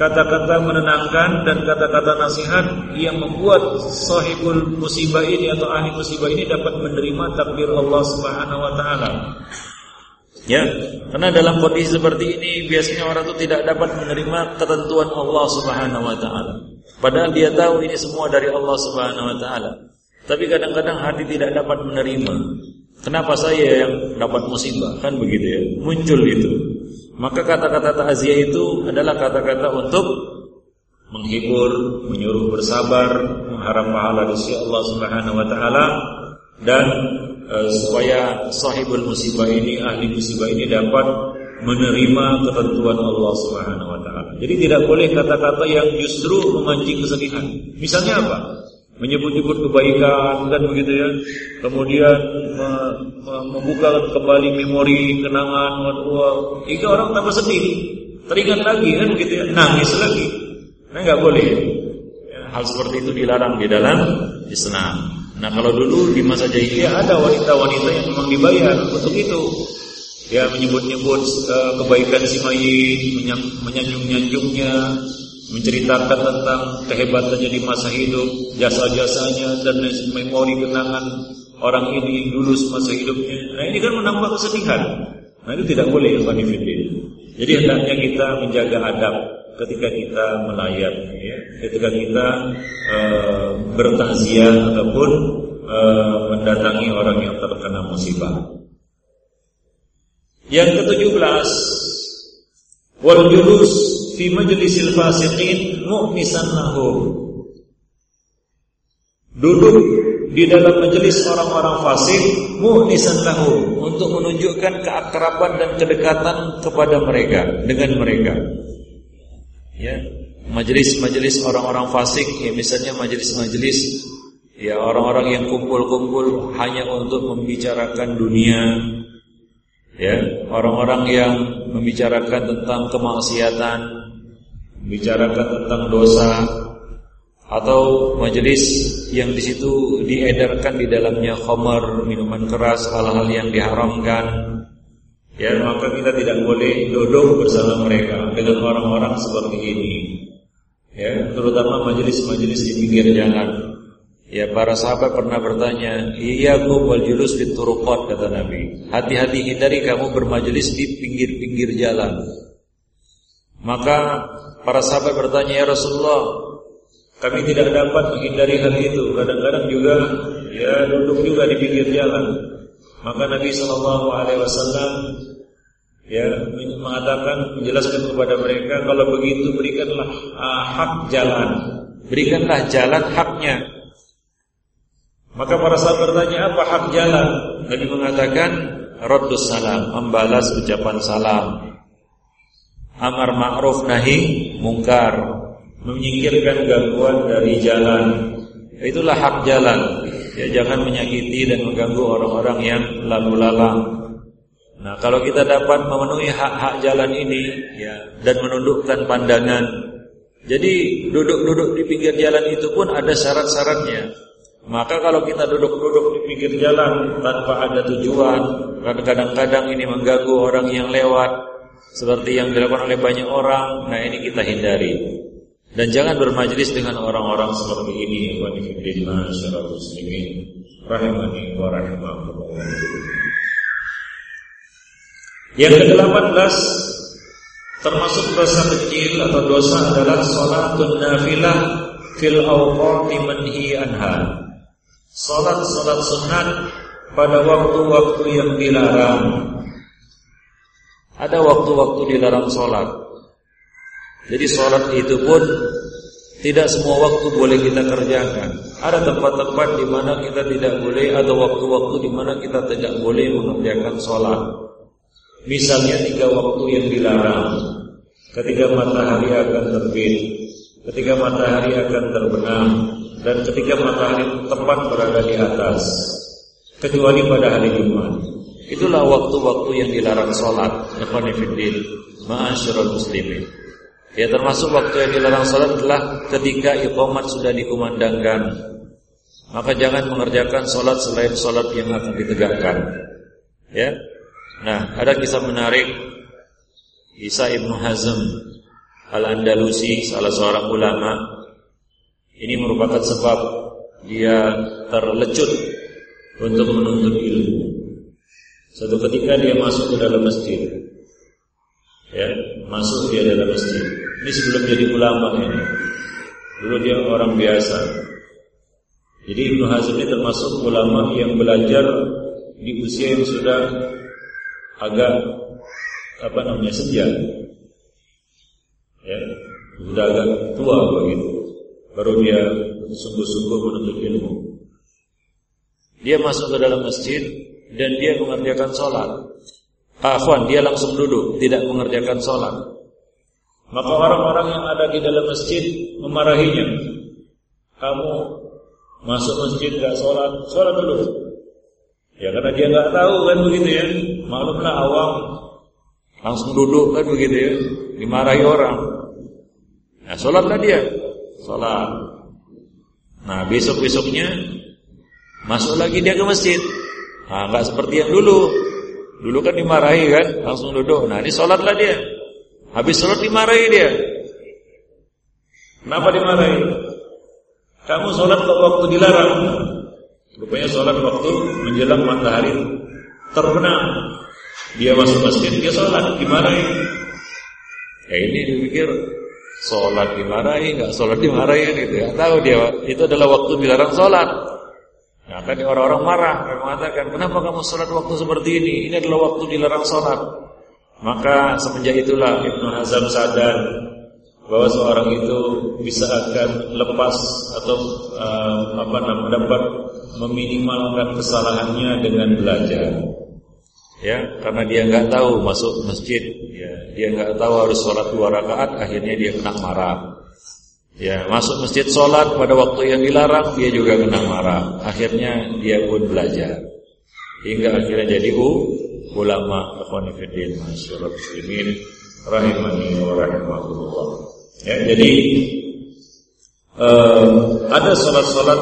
kata-kata menenangkan dan kata-kata nasihat yang membuat sahibul musibah ini atau ahli musibah ini dapat menerima takdir Allah Subhanahu wa taala. Ya, karena dalam kondisi seperti ini biasanya orang itu tidak dapat menerima ketentuan Allah Subhanahu wa taala. Padahal dia tahu ini semua dari Allah Subhanahu wa taala. Tapi kadang-kadang hati tidak dapat menerima. Kenapa saya yang dapat musibah? Kan begitu ya. Muncul itu. Maka kata-kata takziah itu adalah kata-kata untuk menghibur, menyuruh bersabar, mengharap pahala dari Allah Subhanahu wa taala dan Eh, supaya sahibul musibah ini ahli musibah ini dapat menerima ketentuan Allah Subhanahu wa taala. Jadi tidak boleh kata-kata yang justru memancing kesedihan. Misalnya apa? Menyebut-nyebut kebaikan dan begitu ya. Kemudian me, me, membuka kembali memori kenangan wah, hingga orang tambah sedih. Teringat lagi kan begitu ya, nangis lagi. Nah enggak boleh. Ya, hal seperti itu dilarang di dalam Islam. Nah kalau dulu di masa jahiliyah ada wanita-wanita yang memang dibayar untuk itu. Ya menyebut-nyebut uh, kebaikan si mayit, menyanjung-nyanjungnya, menceritakan tentang kehebatannya di masa hidup, jasa-jasanya dan memori kenangan orang ini dulu semasa hidupnya. Nah ini kan menambah kesedihan. Nah itu tidak boleh Ibn Jadi hendaknya kita menjaga adab ketika kita melayat ya, ketika kita e, bertakziah ataupun e, mendatangi orang yang terkena musibah. Yang ketujuh wal julus fi majlisil fasiqin mu'misan lahum. Duduk di dalam majelis orang-orang fasik mu'nisan lahum untuk menunjukkan keakraban dan kedekatan kepada mereka dengan mereka. Ya majelis-majelis orang-orang fasik ya misalnya majelis-majelis ya orang-orang yang kumpul-kumpul hanya untuk membicarakan dunia. Ya orang-orang yang membicarakan tentang kemaksiatan membicarakan tentang dosa atau majelis yang di situ diedarkan di dalamnya khamar, minuman keras, hal-hal yang diharamkan Ya maka kita tidak boleh duduk bersama mereka dengan orang-orang seperti ini. Ya, terutama majelis-majelis di pinggir jalan. Ya, para sahabat pernah bertanya, "Iya, wal julus di turuqat," kata Nabi. Hati-hati hindari kamu bermajelis di pinggir-pinggir jalan. Maka para sahabat bertanya, "Ya Rasulullah, kami tidak dapat menghindari hal itu. Kadang-kadang juga ya duduk juga di pinggir jalan." Maka Nabi Shallallahu Alaihi Wasallam ya mengatakan menjelaskan kepada mereka kalau begitu berikanlah uh, hak jalan, berikanlah jalan haknya. Maka para sahabat bertanya apa hak jalan? Nabi mengatakan Raddus salam, membalas ucapan salam. Amar ma'ruf nahi mungkar, menyingkirkan gangguan dari jalan. Itulah hak jalan. Ya jangan menyakiti dan mengganggu orang-orang yang lalu lalang. Nah, kalau kita dapat memenuhi hak-hak jalan ini ya dan menundukkan pandangan. Jadi duduk-duduk di pinggir jalan itu pun ada syarat-syaratnya. Maka kalau kita duduk-duduk di pinggir jalan tanpa ada tujuan, kadang-kadang ini mengganggu orang yang lewat seperti yang dilakukan oleh banyak orang, nah ini kita hindari. Dan jangan bermajlis dengan orang-orang seperti ini wa. Yang ke-18 termasuk dosa kecil atau dosa adalah salatun nafilah fil awqati manhi anha. Salat-salat sunat pada waktu-waktu yang dilarang. Ada waktu-waktu dilarang salat. Jadi salat itu pun tidak semua waktu boleh kita kerjakan. Ada tempat-tempat di mana kita tidak boleh, ada waktu-waktu di mana kita tidak boleh mengerjakan sholat. Misalnya tiga waktu yang dilarang. Ketika matahari akan terbit, ketika matahari akan terbenam, dan ketika matahari tepat berada di atas. Kecuali pada hari Jumat. Itulah waktu-waktu yang dilarang sholat. Ikhwanifiddin, ma'asyiral muslimin. Ya termasuk waktu yang dilarang salat adalah ketika iqamat sudah dikumandangkan. Maka jangan mengerjakan salat selain salat yang akan ditegakkan. Ya. Nah, ada kisah menarik Isa Ibnu Hazm Al-Andalusi salah seorang ulama ini merupakan sebab dia terlecut untuk menuntut ilmu. Satu ketika dia masuk ke dalam masjid. Ya, masuk dia dalam masjid. Ini sebelum jadi ulama ini. Dulu dia orang biasa. Jadi Ibnu Hazm ini termasuk ulama yang belajar di usia yang sudah agak apa namanya senja. Ya, sudah agak tua begitu. Baru dia sungguh-sungguh menuntut ilmu. Dia masuk ke dalam masjid dan dia mengerjakan sholat. Afwan, dia langsung duduk, tidak mengerjakan sholat. Maka orang-orang yang ada di dalam masjid memarahinya. Kamu masuk masjid gak sholat, sholat dulu. Ya karena dia nggak tahu kan begitu ya. Maklumlah awam langsung duduk kan begitu ya. Dimarahi orang. Nah sholatlah dia, sholat. Nah besok besoknya masuk lagi dia ke masjid. Nah nggak seperti yang dulu. Dulu kan dimarahi kan, langsung duduk. Nah ini sholatlah dia. Habis sholat dimarahi dia. Kenapa dimarahi? Kamu sholat kok waktu dilarang. Rupanya sholat waktu menjelang matahari terbenam. Dia masuk masjid, dia sholat, dimarahi. Ya ini dipikir sholat dimarahi, nggak sholat dimarahi gitu ya. Tahu dia itu adalah waktu dilarang sholat. Nah, kan orang-orang marah, mengatakan, kenapa kamu sholat waktu seperti ini? Ini adalah waktu dilarang sholat. Maka semenjak itulah Ibnu Hazm sadar bahwa seorang itu bisa akan lepas atau uh, apa namanya dapat meminimalkan kesalahannya dengan belajar. Ya, karena dia nggak tahu masuk masjid, ya, dia nggak tahu harus sholat dua rakaat, akhirnya dia kena marah. Ya, masuk masjid sholat pada waktu yang dilarang, dia juga kena marah. Akhirnya dia pun belajar, hingga akhirnya jadi u ulama ikhwani fiddin masyarakat muslimin rahimani wa rahimakumullah. Ya, jadi uh, ada salat-salat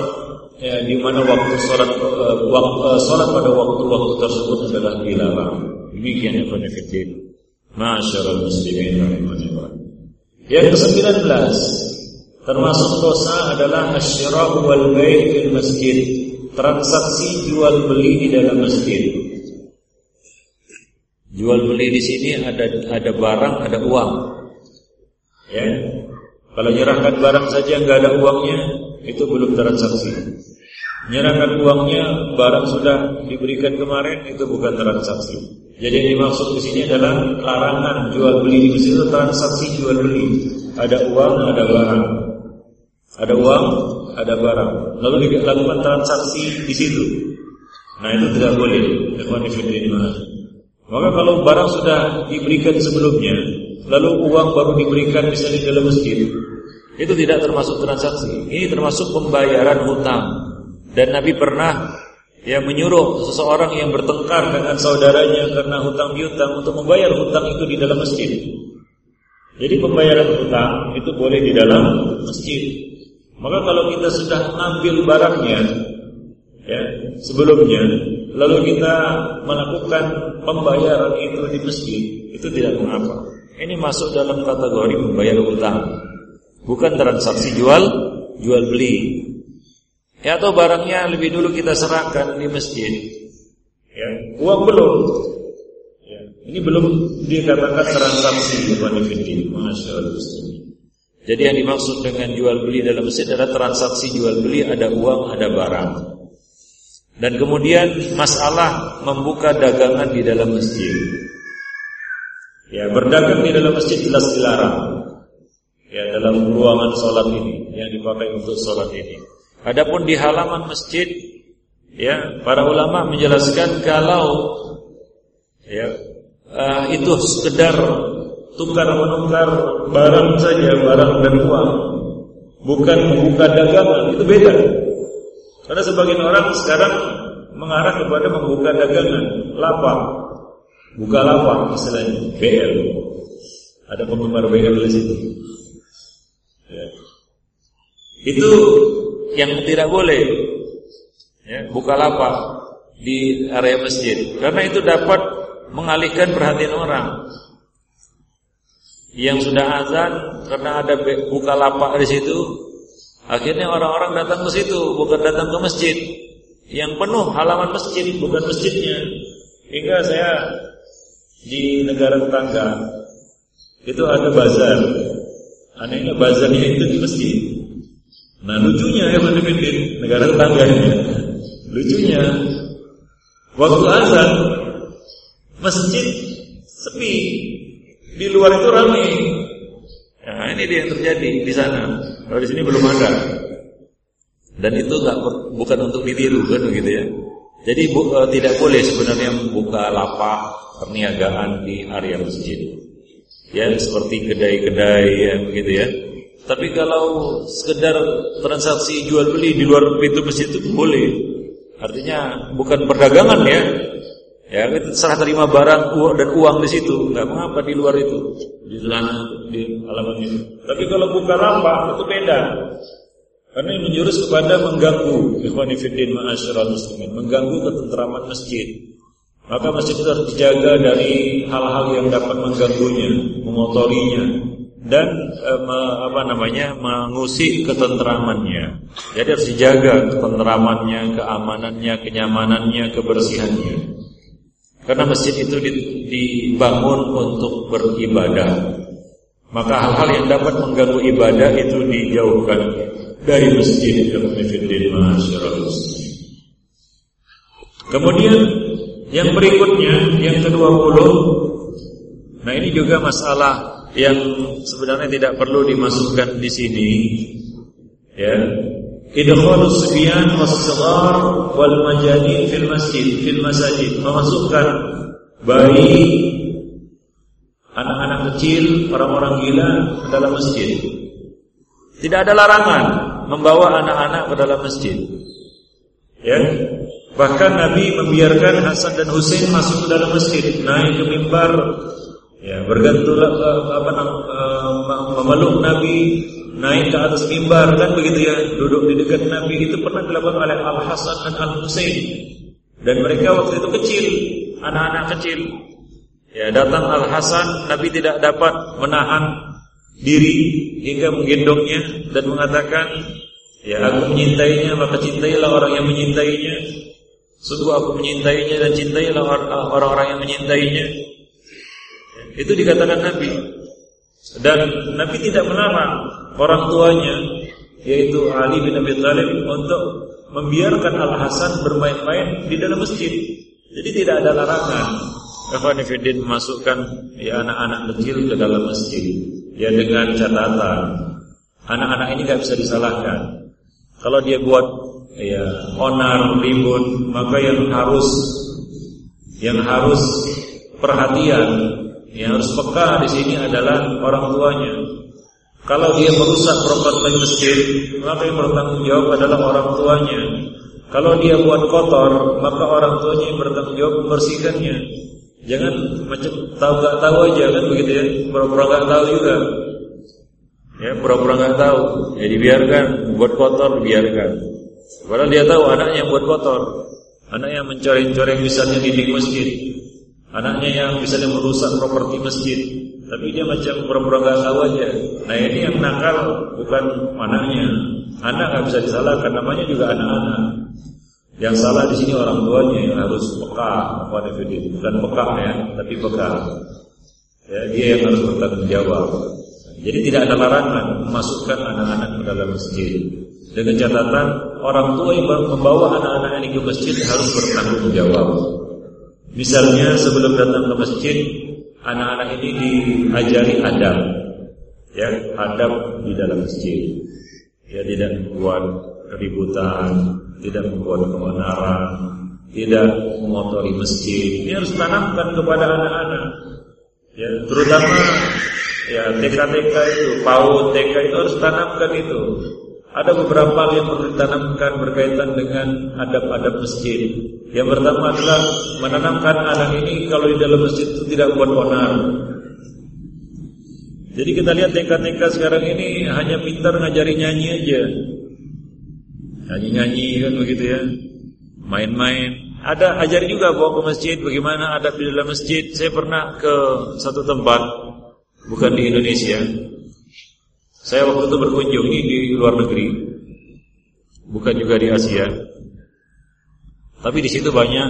ya, di mana waktu salat uh, waktu uh, salat pada waktu-waktu tersebut adalah dilarang. Demikian ikhwani fiddin masyarakat muslimin rahimani wa Yang ke-19 termasuk dosa adalah asyirah wal bai' fil masjid. Transaksi jual beli di dalam masjid. Jual beli di sini ada ada barang, ada uang. Ya. Kalau nyerahkan barang saja nggak ada uangnya, itu belum transaksi. Menyerahkan uangnya, barang sudah diberikan kemarin, itu bukan transaksi. Jadi yang dimaksud di sini adalah larangan jual beli di situ transaksi jual beli. Ada uang, ada barang. Ada uang, ada barang. Lalu dilakukan transaksi di situ. Nah itu tidak boleh. Maka kalau barang sudah diberikan sebelumnya, lalu uang baru diberikan misalnya di dalam masjid, itu tidak termasuk transaksi. Ini termasuk pembayaran hutang. Dan Nabi pernah ya menyuruh seseorang yang bertengkar dengan saudaranya karena hutang piutang untuk membayar hutang itu di dalam masjid. Jadi pembayaran hutang itu boleh di dalam masjid. Maka kalau kita sudah ngambil barangnya ya sebelumnya lalu kita melakukan pembayaran itu di masjid itu tidak mengapa ini masuk dalam kategori membayar hutang Bukan transaksi jual jual beli. Ya atau barangnya lebih dulu kita serahkan di masjid. Ya, uang belum. Ya, ini belum dikatakan transaksi Ikhwanifidin. Masya Allah. Jadi yang dimaksud dengan jual beli dalam masjid adalah transaksi jual beli ada uang, ada barang. Dan kemudian masalah membuka dagangan di dalam masjid. Ya, berdagang di dalam masjid jelas dilarang. Ya, dalam ruangan sholat ini yang dipakai untuk sholat ini. Adapun di halaman masjid, ya, para ulama menjelaskan kalau ya uh, itu sekedar tukar menukar barang saja, barang dan uang, bukan membuka dagangan, itu beda. Karena sebagian orang sekarang mengarah kepada membuka dagangan, lapak, buka lapak istilahnya, BL. Ada penggemar BL di situ. Ya. Itu yang tidak boleh, ya, buka lapak di area masjid, karena itu dapat mengalihkan perhatian orang yang sudah azan karena ada buka lapak di situ Akhirnya orang-orang datang ke situ, bukan datang ke masjid. Yang penuh halaman masjid, bukan masjidnya. Hingga saya di negara tetangga itu ada bazar. Anehnya bazarnya itu di masjid. Nah lucunya ya Bendemendin, negara tetangganya. Lucunya waktu azan masjid sepi, di luar itu ramai. Nah ini dia yang terjadi di sana. Kalau di sini belum ada. Dan itu nggak bukan untuk ditiru kan begitu ya. Jadi bu, e, tidak boleh sebenarnya membuka lapak perniagaan di area masjid. Ya seperti kedai-kedai ya begitu ya. Tapi kalau sekedar transaksi jual beli di luar pintu masjid itu boleh. Artinya bukan perdagangan ya. Ya, itu serah terima barang dan uang di situ, nggak mengapa di luar itu, di sana di halaman itu. Tapi kalau buka lapak itu beda. Karena ini menjurus kepada mengganggu ikhwanifidin ma'asyiral muslimin, mengganggu ketentraman masjid. Maka masjid itu harus dijaga dari hal-hal yang dapat mengganggunya, mengotorinya dan e, me, apa namanya mengusik ketentramannya. Jadi harus dijaga ketentramannya, keamanannya, kenyamanannya, kebersihannya. Karena masjid itu dibangun untuk beribadah. Maka hal-hal yang dapat mengganggu ibadah itu dijauhkan dari masjid Kemudian yang berikutnya yang ke-20 Nah ini juga masalah yang sebenarnya tidak perlu dimasukkan di sini ya idkhalus sibyan was-sighar wal majani fil masjid fil masajid. Memasukkan bayi anak-anak kecil orang-orang gila ke dalam masjid. Tidak ada larangan membawa anak-anak ke dalam masjid. Ya. Bahkan Nabi membiarkan Hasan dan Husain masuk ke dalam masjid naik ke mimbar. Ya bergantung apa uh, memeluk Nabi naik ke atas mimbar kan begitu ya? Duduk di dekat Nabi itu pernah dilakukan oleh Al Hasan dan Al Husain dan mereka waktu itu kecil anak-anak kecil. Ya datang Al Hasan Nabi tidak dapat menahan diri hingga menggendongnya dan mengatakan ya aku menyintainya maka cintailah orang yang menyintainya. Sungguh aku menyintainya dan cintailah orang-orang yang menyintainya. Itu dikatakan Nabi dan Nabi tidak melarang orang tuanya yaitu Ali bin Abi Thalib untuk membiarkan Al Hasan bermain-main di dalam masjid. Jadi tidak ada larangan Evanifidin memasukkan ya anak-anak kecil ke dalam masjid ya dengan catatan anak-anak ini nggak bisa disalahkan. Kalau dia buat ya onar ribut maka yang harus yang harus perhatian yang harus peka di sini adalah orang tuanya kalau dia merusak properti masjid, maka yang bertanggung jawab adalah orang tuanya. Kalau dia buat kotor, maka orang tuanya yang bertanggung jawab membersihkannya. Jangan macam tahu gak tahu aja kan begitu ya, pura-pura gak tahu juga. Ya, pura-pura gak tahu. Ya biarkan buat kotor biarkan. Padahal dia tahu anaknya yang buat kotor. Anak yang mencoreng-coreng misalnya di masjid. Anaknya yang misalnya merusak properti masjid tapi dia macam pura-pura gak tahu aja. Nah ini yang nakal bukan anaknya. Anak nggak bisa disalahkan, namanya juga anak-anak. Yang salah di sini orang tuanya yang harus peka, bukan peka ya, tapi peka. Ya, dia yang harus bertanggung jawab. Jadi tidak ada larangan memasukkan anak-anak ke dalam masjid. Dengan catatan orang tua yang membawa anak-anak ini ke masjid harus bertanggung jawab. Misalnya sebelum datang ke masjid anak-anak ini diajari adab, ya adab di dalam masjid. Ya tidak membuat keributan, tidak membuat kebenaran, tidak mengotori masjid. Ini harus tanamkan kepada anak-anak. Ya, terutama ya TK-TK itu, PAUD TK itu harus tanamkan itu. Ada beberapa hal yang perlu ditanamkan berkaitan dengan adab-adab masjid. Yang pertama adalah menanamkan anak ini kalau di dalam masjid itu tidak buat onar. Jadi kita lihat TK-TK sekarang ini hanya pintar ngajari nyanyi aja. Nyanyi-nyanyi kan begitu ya. Main-main. Ada ajari juga bawa ke masjid bagaimana adab di dalam masjid. Saya pernah ke satu tempat bukan di Indonesia. Saya waktu itu berkunjung ini di luar negeri, bukan juga di Asia. Tapi di situ banyak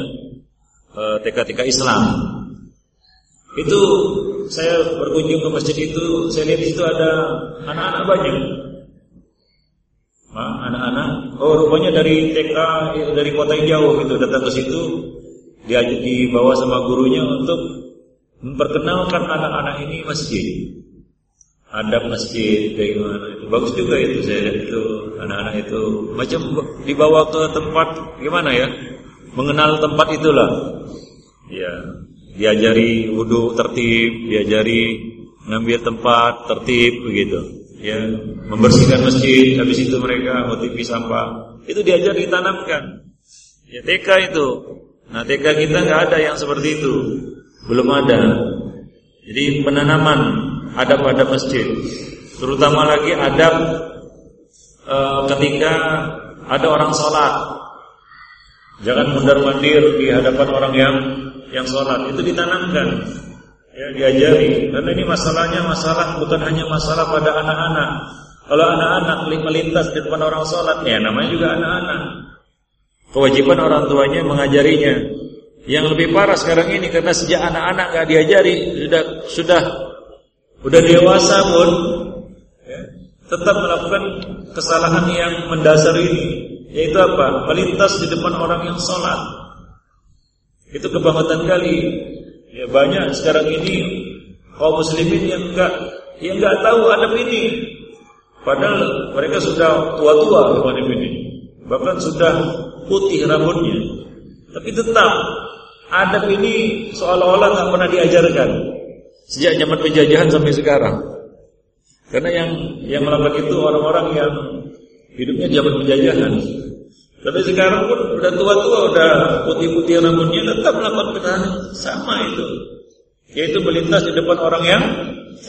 eh, TK-TK Islam. Itu saya berkunjung ke masjid itu, saya lihat di situ ada anak-anak banyak. Anak-anak, oh rupanya dari TK dari kota yang jauh gitu datang ke situ, diajak dibawa sama gurunya untuk memperkenalkan anak-anak ini masjid adab masjid kayak gimana itu. Bagus juga itu saya lihat itu. Anak-anak itu macam dibawa ke tempat gimana ya? Mengenal tempat itulah. Ya diajari wudhu tertib diajari ngambil tempat tertib begitu. Ya membersihkan masjid habis itu mereka motivi sampah. Itu diajari ditanamkan ya TK itu. Nah TK kita nggak ada yang seperti itu. Belum ada. Jadi penanaman adab pada masjid. Terutama lagi adab e, ketika ada orang sholat. Jangan mundar mandir di hadapan orang yang yang sholat. Itu ditanamkan, ya diajari. Karena ini masalahnya masalah bukan hanya masalah pada anak-anak. Kalau anak-anak melintas di depan orang sholat, ya namanya juga anak-anak. Kewajiban orang tuanya mengajarinya. Yang lebih parah sekarang ini karena sejak anak-anak gak diajari sudah sudah Udah dewasa pun ya, tetap melakukan kesalahan yang mendasar ini, yaitu apa? Melintas di depan orang yang sholat. Itu kebangetan kali. Ya banyak sekarang ini kaum muslimin yang enggak yang enggak tahu adab ini. Padahal mereka sudah tua-tua kepada ini. Bahkan sudah putih rambutnya. Tapi tetap adab ini seolah-olah nggak pernah diajarkan. Sejak zaman penjajahan sampai sekarang. Karena yang yang melakukan itu orang-orang yang hidupnya zaman penjajahan. Tapi sekarang pun udah tua-tua, udah putih-putih rambutnya tetap melakukan kesalahan sama itu. Yaitu melintas di depan orang yang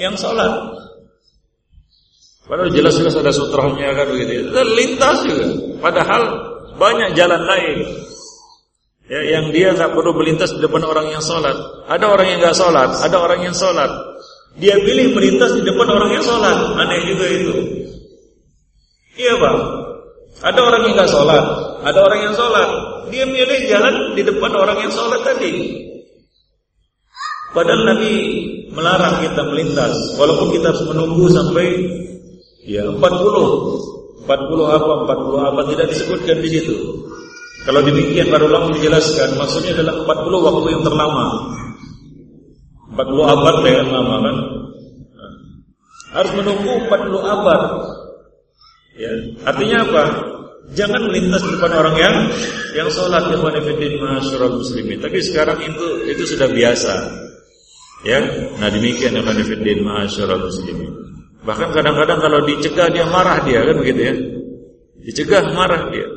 yang sholat. Padahal jelas-jelas ada sutrahnya kan begitu. Terlintas juga. Padahal banyak jalan lain ya, yang dia nggak perlu melintas di depan orang yang sholat. Ada orang yang nggak sholat, ada orang yang sholat. Dia pilih melintas di depan orang yang sholat. Aneh juga itu. Iya bang. Ada orang yang nggak sholat, ada orang yang sholat. Dia milih jalan di depan orang yang sholat tadi. Padahal Nabi melarang kita melintas, walaupun kita harus menunggu sampai ya 40 40 apa 40 apa tidak disebutkan di situ. Kalau demikian baru ulama menjelaskan maksudnya adalah 40 waktu yang terlama. 40 abad yang lama kan? Harus menunggu 40 abad. Ya, artinya apa? Jangan melintas di depan orang yang yang sholat ikhwan fillah masyarakat muslimin. Tapi sekarang itu itu sudah biasa. Ya, nah demikian ikhwan fillah masyarakat muslimin. Bahkan kadang-kadang kalau dicegah dia marah dia kan begitu ya. Dicegah marah dia.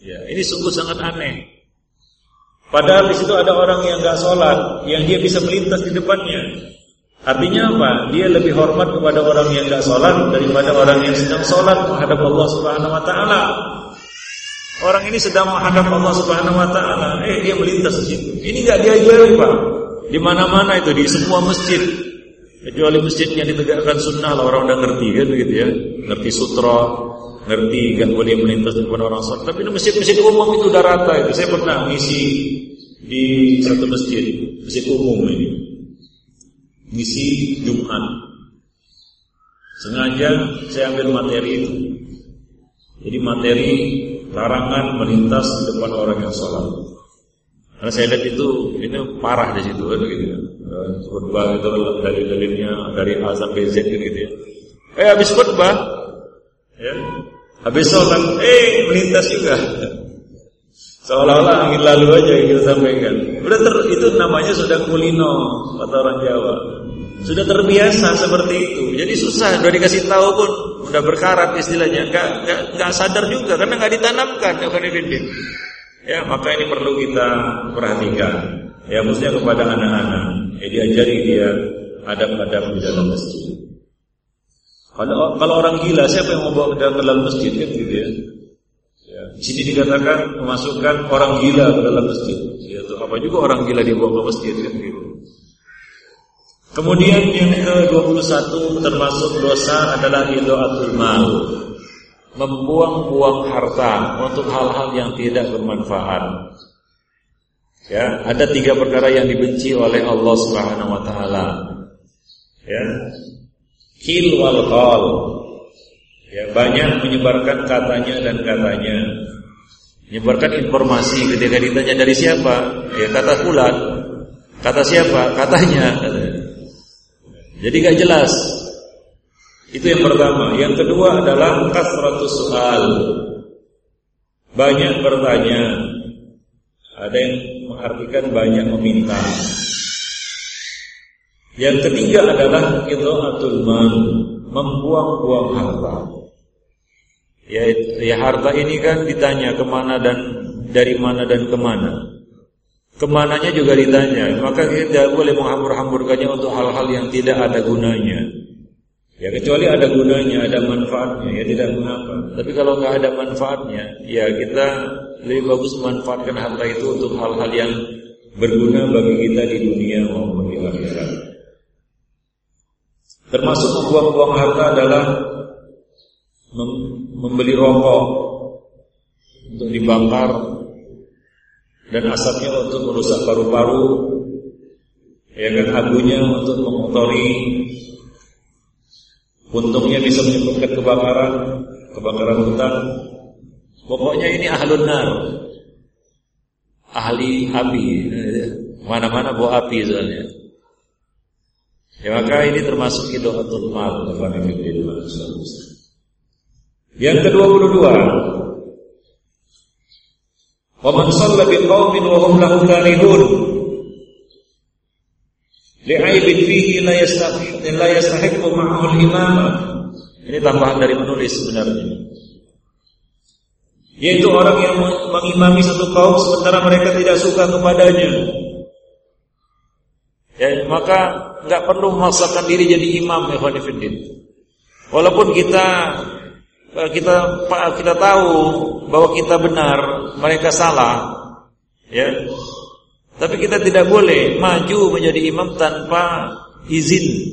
Ya, ini sungguh sangat aneh. Padahal di situ ada orang yang nggak sholat, yang dia bisa melintas di depannya. Artinya apa? Dia lebih hormat kepada orang yang nggak sholat daripada orang yang sedang sholat menghadap Allah Subhanahu Wa Taala. Orang ini sedang menghadap Allah Subhanahu Wa Taala, eh dia melintas di situ. Ini nggak diajari pak. Di mana-mana itu di semua masjid, Kecuali masjid yang ditegakkan sunnah lah orang udah ngerti kan begitu ya. Ngerti sutra, ngerti kan boleh melintas di depan orang sholat. Tapi masjid-masjid umum itu udah rata itu. Saya pernah misi di satu masjid, masjid umum ini. Misi Jumat. Sengaja saya ambil materi itu. Jadi materi larangan melintas di depan orang yang sholat. Karena saya lihat itu ini parah di situ kan gitu. Khutbah itu dari dalilnya dari A sampai gitu ya. Eh habis khutbah ya. Habis sholat eh melintas juga. Seolah-olah angin lalu aja yang kita sampaikan. Udah ter, itu namanya sudah kulino kata orang Jawa. Sudah terbiasa seperti itu. Jadi susah udah dikasih tahu pun udah berkarat istilahnya. Enggak enggak enggak sadar juga karena enggak ditanamkan ya Ya, maka ini perlu kita perhatikan. Ya, khususnya kepada anak-anak. Ya, diajari dia adab-adab di dalam masjid. Kalau kalau orang gila siapa yang mau bawa ke dalam masjid kan gitu ya? Ya, di sini dikatakan memasukkan orang gila ke dalam masjid. Ya, apa juga orang gila dibawa ke masjid kan gitu. Kemudian yang ke-21 termasuk dosa adalah idaatul mal. Membuang-buang harta untuk hal-hal yang tidak bermanfaat. Ya, ada tiga perkara yang dibenci oleh Allah Subhanahu wa taala. Ya. Kil wal qal Ya, banyak menyebarkan katanya dan katanya. Menyebarkan informasi ketika ditanya dari siapa? Ya, kata fulan. Kata siapa? Katanya. Jadi gak jelas. Itu yang pertama. Yang kedua adalah kasratus soal. Banyak bertanya. Ada yang mengartikan banyak meminta. Yang ketiga adalah idha'atul mal, membuang-buang harta. Ya, ya harta ini kan ditanya ke mana dan dari mana dan ke mana. Ke mananya juga ditanya. Maka kita tidak boleh menghambur-hamburkannya untuk hal-hal yang tidak ada gunanya. Ya kecuali ada gunanya, ada manfaatnya, ya tidak mengapa. Tapi kalau nggak ada manfaatnya, ya kita lebih bagus memanfaatkan harta itu untuk hal-hal yang berguna bagi kita di dunia maupun di akhirat. Termasuk membuang-buang harta adalah membeli rokok untuk dibakar dan asapnya untuk merusak paru-paru ya kan abunya untuk mengotori. Untungnya bisa menyebabkan kebakaran kebakaran hutan. Pokoknya ini ahlun nar. Ahli api mana-mana bawa api soalnya ya maka ini termasuk idoatul mal yang ke-22 Wa man shalla bi qaumin wa hum lahu karihun li'aibin fihi la yastahiq la yastahiqu ma'ahu al-imamah. Ini tambahan dari penulis sebenarnya. Yaitu orang yang mengimami satu kaum sementara mereka tidak suka kepadanya. Ya, maka nggak perlu memaksakan diri jadi imam ya Walaupun kita Eh, kita kita tahu bahwa kita benar, mereka salah, ya. Tapi kita tidak boleh maju menjadi imam tanpa izin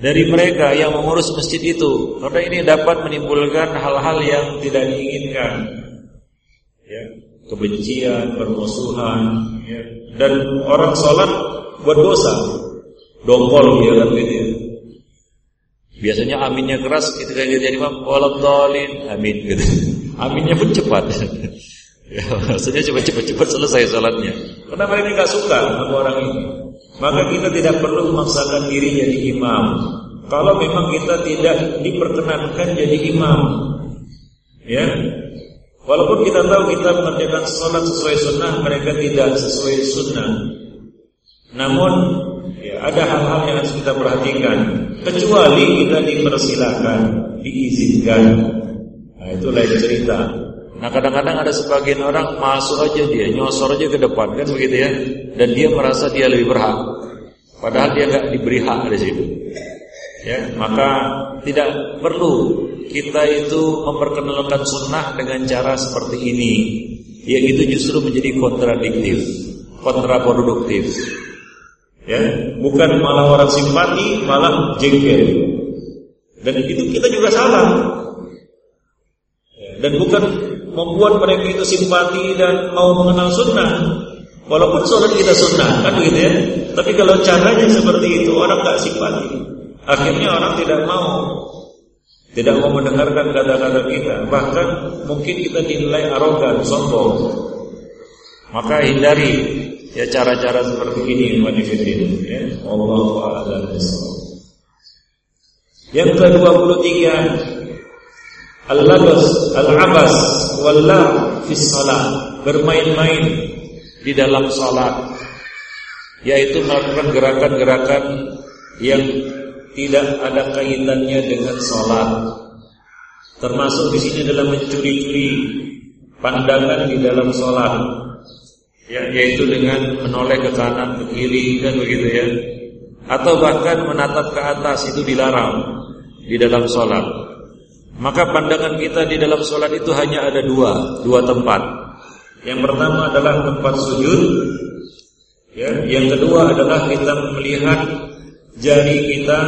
dari mereka yang mengurus masjid itu, karena ini dapat menimbulkan hal-hal yang tidak diinginkan, ya, kebencian, permusuhan, ya. dan orang sholat buat dosa, dongkol ya kan gitu. Ya. Biasanya aminnya keras ketika dia jadi imam, waladhdallin, amin gitu. Aminnya pun cepat. ya, maksudnya cepat-cepat selesai salatnya. Karena mereka nggak suka sama orang ini. Maka kita tidak perlu memaksakan diri jadi imam. Kalau memang kita tidak diperkenankan jadi imam. Ya. Walaupun kita tahu kita mengerjakan sholat sesuai sunnah, mereka tidak sesuai sunnah. Namun ya, ada hal-hal yang harus kita perhatikan. Kecuali kita dipersilakan, diizinkan. Nah, itu lain cerita. Nah kadang-kadang ada sebagian orang masuk aja dia, nyosor aja ke depan kan begitu ya, dan dia merasa dia lebih berhak, padahal dia nggak diberi hak di situ. Ya, maka tidak perlu kita itu memperkenalkan sunnah dengan cara seperti ini, yang itu justru menjadi kontradiktif, kontraproduktif. Ya, bukan malah orang simpati, malah jengkel. Dan itu kita juga salah. Dan bukan membuat mereka itu simpati dan mau mengenal sunnah. Walaupun sholat kita sunnah, kan begitu ya. Tapi kalau caranya seperti itu, orang gak simpati. Akhirnya orang tidak mau tidak mau mendengarkan kata-kata kita, bahkan mungkin kita dinilai arogan, sombong. Maka hindari ya cara-cara seperti ini manifestin ya. Allah a'lam yang ke-23 al-labas al-abas walla fi salat. Bermain-main di dalam salat. Yaitu melakukan gerakan-gerakan yang tidak ada kaitannya dengan salat. Termasuk di sini adalah mencuri-curi pandangan di dalam salat ya, yaitu dengan menoleh ke kanan ke kiri kan begitu ya. Atau bahkan menatap ke atas itu dilarang di dalam sholat. Maka pandangan kita di dalam sholat itu hanya ada dua dua tempat. Yang pertama adalah tempat sujud ya. Yang kedua adalah kita melihat jari kita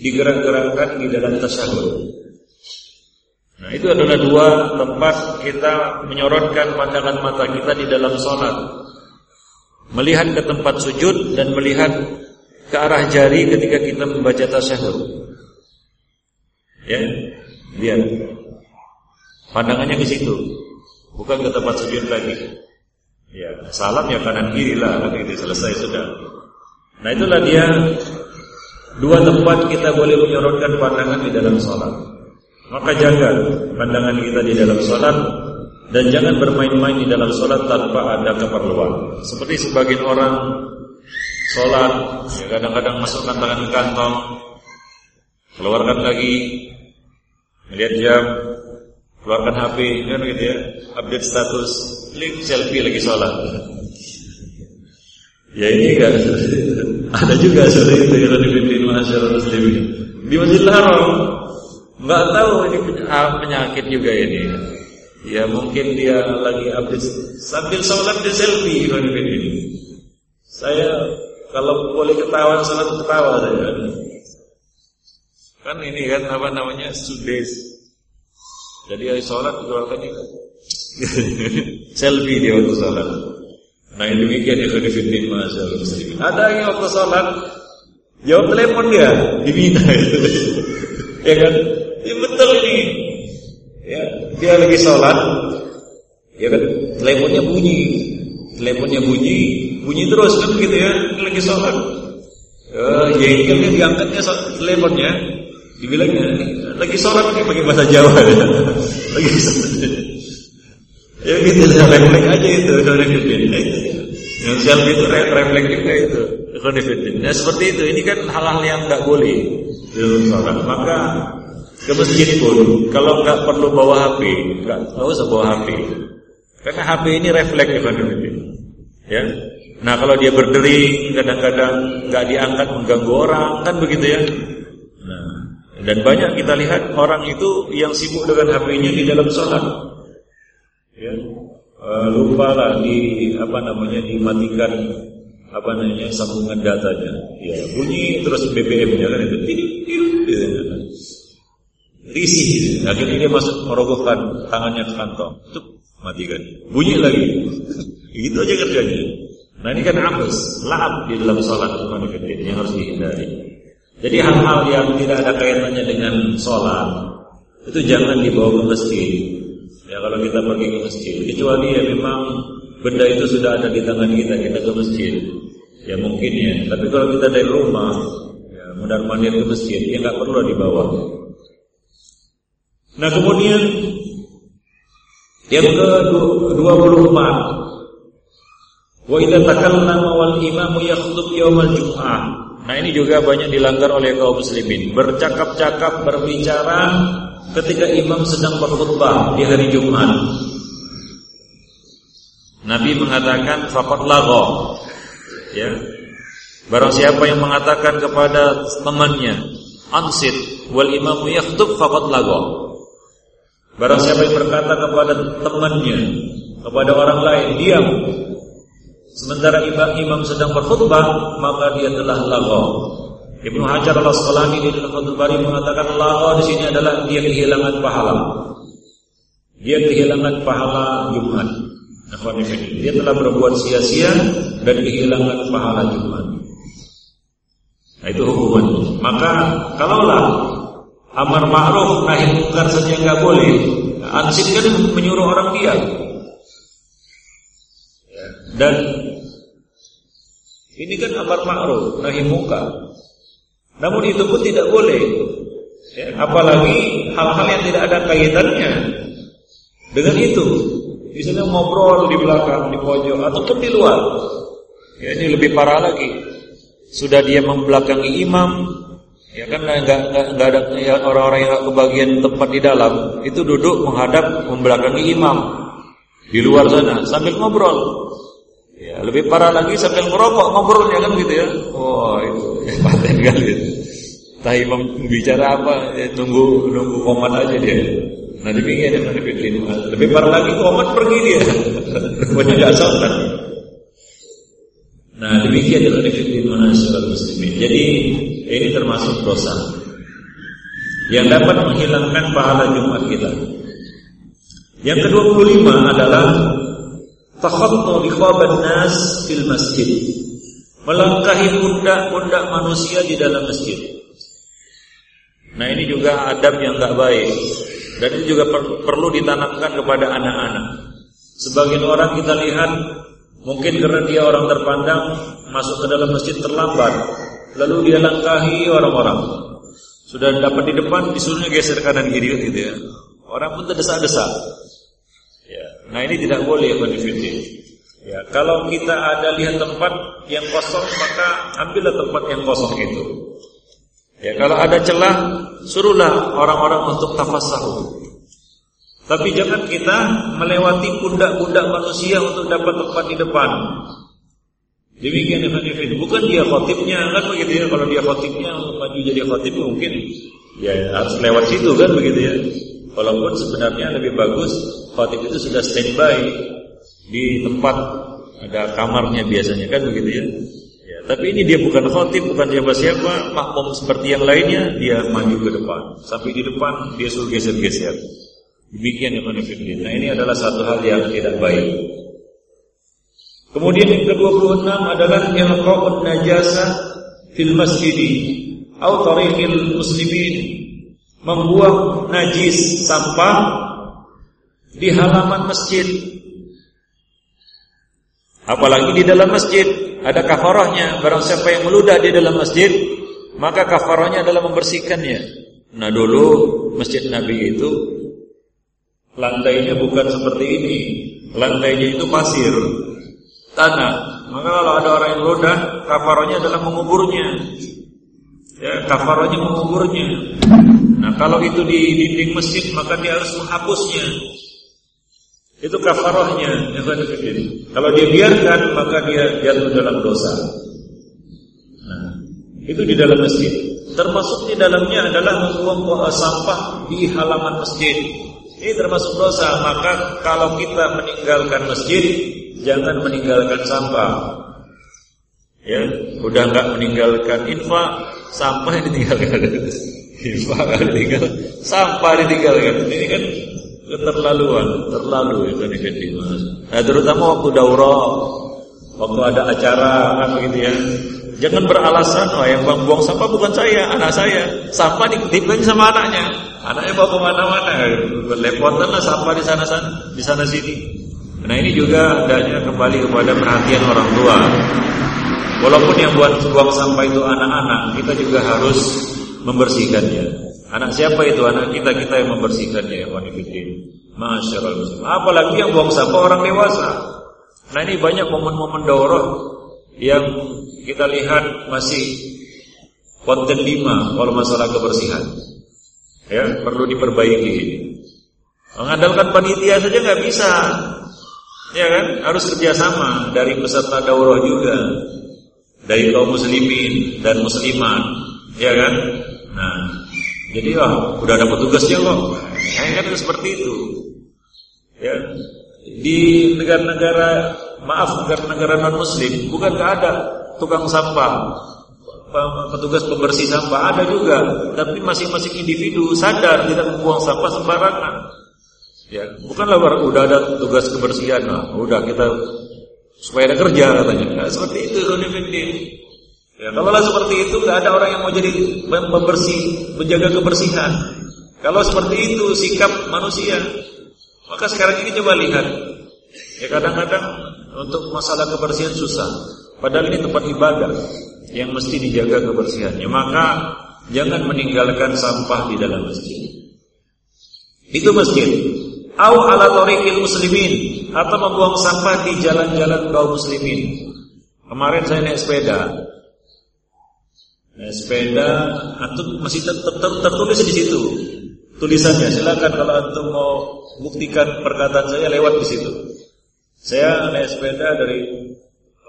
digerak-gerakkan di dalam tasyahud Nah itu adalah dua tempat kita menyorotkan pandangan mata kita di dalam sholat. Melihat ke tempat sujud dan melihat ke arah jari ketika kita membaca tasyahud. Ya, lihat. Pandangannya ke situ Bukan ke tempat sujud lagi. Ya, salam ya kanan kiri lah itu selesai sudah. Nah itulah dia Dua tempat kita boleh menyorotkan pandangan di dalam sholat maka jaga pandangan kita di dalam sholat dan jangan bermain-main di dalam sholat tanpa ada keperluan. Seperti sebagian orang sholat, ya kadang-kadang masukkan tangan ke kantong, keluarkan lagi, melihat jam, keluarkan HP, kan gitu ya, update status, klik selfie lagi sholat. Ya ini kan ada juga seperti itu yang di masyarakat muslimin di Masjidil Haram nggak tahu ini penyakit juga ini. Ya mungkin dia lagi habis sambil sholat di selfie ini. Saya kalau boleh ketawa sholat ketawa saja. Kan ini kan apa namanya sudes. Jadi hari sholat keluarkan ini selfie dia waktu sholat. Nah ini demikian ya khidifidin masyaallah Ada yang waktu sholat jawab telepon dia dibina itu. ya kan? Ya betul ini. Ya, dia lagi sholat, ya kan, teleponnya bunyi, teleponnya bunyi, bunyi terus kan gitu ya, lagi sholat. Ya, jengkelnya diangkatnya teleponnya, dibilangnya lagi sholat nih pakai bahasa Jawa ya. lagi sholat. Ya gitu, refleks aja itu, Yang selfie itu refleks juga itu. Nah seperti itu, ini kan hal-hal yang nggak boleh dalam sholat. Maka ke masjid pun kalau nggak perlu bawa HP, nggak usah bawa HP. Karena HP ini refleks ya. Nah kalau dia berdering kadang-kadang nggak diangkat mengganggu orang kan begitu ya. Nah, dan banyak kita lihat orang itu yang sibuk dengan HP-nya di dalam sholat. Ya, uh, lupa lah di apa namanya dimatikan apa namanya sambungan datanya. Ya bunyi terus BBM-nya kan itu. Tidip risih. Akhirnya dia masuk merogohkan tangannya ke kantong. Tuh, matikan. Bunyi lagi. Itu aja kerjanya. Nah ini kan abus, lahap di dalam sholat yang harus dihindari. Jadi hal-hal yang tidak ada kaitannya dengan sholat itu jangan dibawa ke masjid. Ya kalau kita pergi ke masjid, kecuali ya memang benda itu sudah ada di tangan kita, kita ke masjid. Ya mungkin ya. Tapi kalau kita dari rumah, ya mandir ke masjid, ya nggak perlu dibawa. Nah kemudian yang ke-24 Wa idza takallama wal imamu yakhtub yaumal jum'ah. Nah ini juga banyak dilanggar oleh kaum muslimin. Bercakap-cakap, berbicara ketika imam sedang berkhutbah di hari Jumat. Nabi mengatakan faqad lagha. Ya. Barang siapa yang mengatakan kepada temannya, ansit wal imamu yakhtub faqad lagha. Barang siapa yang berkata kepada temannya, kepada orang lain, diam. Sementara imam, imam sedang berkhutbah, maka dia telah lagu. Ibnu Hajar al Asqalani di dalam Fathul Bari mengatakan lagu di sini adalah dia kehilangan pahala. Dia kehilangan pahala Jumat. Dia telah berbuat sia-sia dan kehilangan pahala Jumat. Nah, itu hukuman. Maka kalaulah amar ma'ruf nahi mungkar saja nggak boleh, ansip kan menyuruh orang diam. Ya, dan ini kan amar ma'ruf nahi mungkar. Namun itu pun tidak boleh. Ya, apalagi hal-hal yang tidak ada kaitannya dengan itu. Misalnya ngobrol di belakang, di pojok ataupun di luar. Ya, ini lebih parah lagi. Sudah dia membelakangi imam, ya kan nggak nggak ada ya, orang-orang yang kebagian tempat di dalam, itu duduk menghadap membelakangi imam di luar sana sambil ngobrol. Ya, lebih parah lagi sambil ngerokok ngobrolnya kan gitu ya. Wah, itu ya, paten kali. Tah imam bicara apa, ya, nunggu nunggu komat aja dia. Nah demikian yang lebih Lebih parah lagi komat pergi dia. Rupanya nggak sholat. Nah demikian yang lebih masyarakat muslimin. Jadi ini termasuk dosa yang dapat menghilangkan pahala Jumat kita. Yang kedua puluh lima adalah takhattu riqaban nas fil masjid. Melangkahi pundak-pundak manusia di dalam masjid. Nah ini juga adab yang tak baik dan itu juga per perlu ditanamkan kepada anak-anak. Sebagian orang kita lihat mungkin karena dia orang terpandang masuk ke dalam masjid terlambat, lalu dia langkahi orang-orang. Sudah dapat di depan disuruhnya geser kanan kiri gitu ya. Orang pun terdesak-desak. Ya. Nah ini tidak boleh ya Ya, kalau kita ada lihat tempat yang kosong maka ambillah tempat yang kosong itu. Ya, kalau ada celah, suruhlah orang-orang untuk tafassahu. Tapi jangan kita melewati pundak-pundak manusia untuk dapat tempat di depan. Demikian Ibn Ifid. Bukan dia khotibnya kan begitu ya. Kalau dia khotibnya maju jadi khotib mungkin ya harus lewat situ kan begitu ya. Walaupun sebenarnya lebih bagus khotib itu sudah standby di tempat ada kamarnya biasanya kan begitu ya. Tapi ini dia bukan khotib, bukan siapa-siapa, makmum seperti yang lainnya, dia maju ke depan. Sampai di depan dia suruh geser-geser. Demikian yang menunjukkan. Nah ini adalah satu hal yang tidak baik. Kemudian yang ke-26 adalah ilqa'un najasa fil masjid atau tariqil muslimin. Membuang najis sampah di halaman masjid. Apalagi di dalam masjid ada kafarahnya. Barang siapa yang meludah di dalam masjid maka kafarahnya adalah membersihkannya. Nah dulu masjid Nabi itu lantainya bukan seperti ini. Lantainya itu pasir tanah maka kalau ada orang yang meludah kafarahnya adalah menguburnya ya kafarahnya menguburnya nah kalau itu di dinding masjid maka dia harus menghapusnya itu kafarahnya, Kalau dia biarkan maka dia jatuh dalam dosa. Nah, itu di dalam masjid. Termasuk di dalamnya adalah membuang sampah di halaman masjid. Ini termasuk dosa. Maka kalau kita meninggalkan masjid, jangan meninggalkan sampah. Ya, udah nggak meninggalkan infak, sampah ditinggalkan. infak ditinggal, sampah ditinggalkan. Ini kan keterlaluan, terlalu itu negatif. Nah, terutama waktu daurah, waktu ada acara kan begitu ya. Jangan beralasan, oh yang bang buang sampah bukan saya, anak saya. Sampah dititipkan sama anaknya. Anaknya bawa ke mana-mana, lepotan lah sampah di sana sana, di sana sini. Nah ini juga adanya kembali kepada perhatian orang tua. Walaupun yang buat buang sampah itu anak-anak, kita juga harus membersihkannya. Anak siapa itu? Anak kita kita yang membersihkannya ya wanifidin. Masyaallah. Apalagi yang buang sampah orang dewasa. Nah ini banyak momen-momen daurah yang kita lihat masih konten lima kalau masalah kebersihan. Ya perlu diperbaiki. Mengandalkan panitia saja nggak bisa. Ya kan? Harus kerjasama dari peserta daurah juga, dari kaum muslimin dan muslimat. Ya kan? Nah, jadi oh, udah ada petugasnya kok. Nah, kan seperti itu. Ya. Di negara-negara maaf negara non muslim bukan nggak ada tukang sampah petugas pembersih sampah ada juga tapi masing-masing individu sadar tidak membuang sampah sembarangan ya bukanlah udah ada tugas kebersihan lah. Udah kita supaya ada kerja katanya. Nah, seperti itu ya kalau lah seperti itu nggak ada orang yang mau jadi pembersih menjaga kebersihan. Kalau seperti itu sikap manusia maka sekarang ini coba lihat. Ya kadang-kadang untuk masalah kebersihan susah. Padahal ini tempat ibadah yang mesti dijaga kebersihannya. Maka jangan meninggalkan sampah di dalam masjid. Itu masjid au ala tariqil muslimin. Atau membuang sampah di jalan-jalan kaum muslimin. Kemarin saya naik sepeda. Naik sepeda antum masih ter ter ter tertulis di situ. Tulisannya silakan kalau antum mau buktikan perkataan saya lewat di situ. Saya naik sepeda dari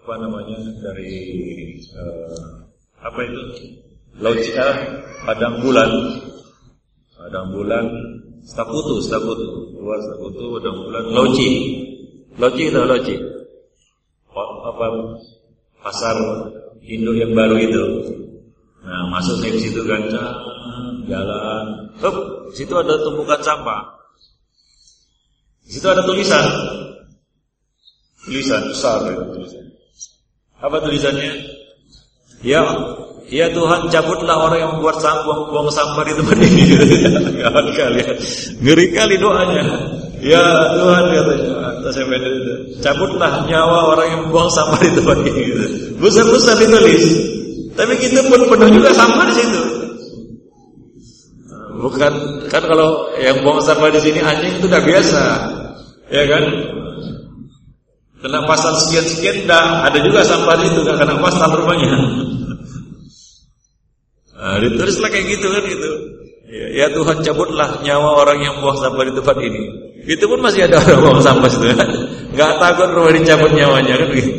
apa namanya dari uh, apa itu? Laut Padang Bulan. Padang Bulan Staputu Staputu luar Staputu Padang Bulan Lauci Lauci itu Lauci apa pasar Indo yang baru itu. Nah masuk di situ kan jalan Hup, situ ada tumpukan sampah di situ ada tulisan. Tulisan besar itu tulisan. Apa tulisannya? Ya, ya Tuhan cabutlah orang yang membuat sampah, buang sampah di tempat ini. Kawan kalian, ngeri kali doanya. Ya Tuhan katanya, itu. Cabutlah nyawa orang yang buang sampah di tempat ini. Besar-besar ditulis. Tapi kita pun penuh juga sampah di situ. Bukan kan kalau yang buang sampah di sini anjing itu udah biasa, ya kan? Kena pasal sekian-sekian dah ada juga sampah itu gak kena pasal rupanya. Nah, ditulislah kayak gitu kan gitu. Ya, ya Tuhan cabutlah nyawa orang yang buang sampah di tempat ini. Itu pun masih ada orang buang sampah itu kan. Gak takut rumah dicabut nyawanya kan gitu.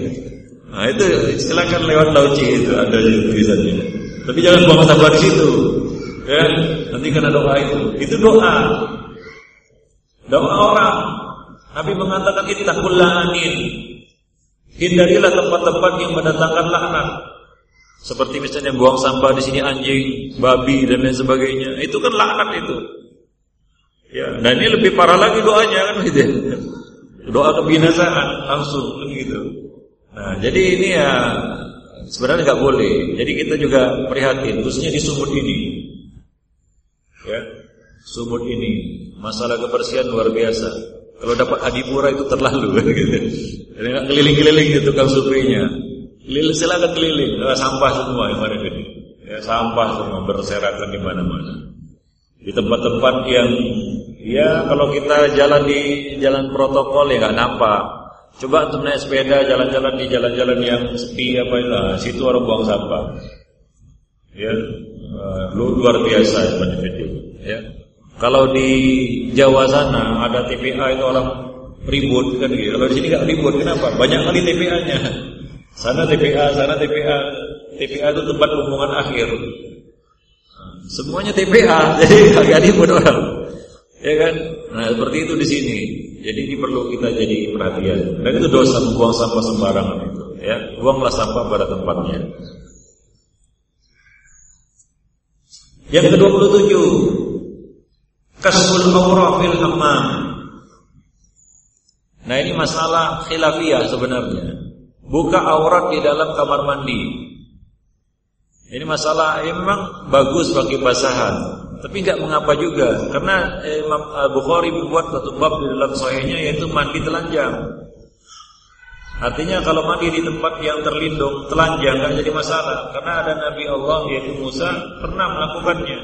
Nah itu silakan lewat lauci itu ada tulisannya. Tapi jangan buang sampah di situ. Ya, nanti kena doa itu. Itu doa. Doa orang Nabi mengatakan ittaqul la'anin. Hindarilah tempat-tempat yang mendatangkan laknat. Seperti misalnya buang sampah di sini anjing, babi dan lain sebagainya. Itu kan laknat itu. Ya, dan ini lebih parah lagi doanya kan gitu. Doa kebinasaan langsung kan gitu. Nah, jadi ini ya sebenarnya nggak boleh. Jadi kita juga prihatin khususnya di sumut ini. Ya, sumut ini masalah kebersihan luar biasa. Kalau dapat adipura itu terlalu gitu. Jadi keliling-keliling gitu tukang suprinya. Keliling silakan keliling, nah, sampah semua yang ada ini. Ya, sampah semua berserakan di mana-mana. Di tempat-tempat yang ya kalau kita jalan di jalan protokol ya nggak nampak. Coba untuk naik sepeda jalan-jalan di jalan-jalan yang sepi apa itu, nah, situ orang buang sampah. Ya, uh, luar biasa ya, ya. Kalau di Jawa sana ada TPA itu orang ribut kan gitu. Kalau di sini nggak ribut kenapa? Banyak kali TPA-nya. Sana TPA, sana TPA. TPA itu tempat hubungan akhir. Semuanya TPA, jadi agak ribut orang. Ya kan? Nah, seperti itu di sini. Jadi ini perlu kita jadi perhatian. Dan itu dosa membuang sampah sembarangan itu, ya. Buanglah sampah pada tempatnya. Yang ke-27 Kasbul aurah fil hammam. Nah ini masalah khilafiyah sebenarnya. Buka aurat di dalam kamar mandi. Ini masalah memang bagus bagi basahan, tapi nggak mengapa juga karena Imam Bukhari membuat satu bab di dalam sahihnya yaitu mandi telanjang. Artinya kalau mandi di tempat yang terlindung telanjang nggak jadi masalah karena ada Nabi Allah yaitu Musa pernah melakukannya.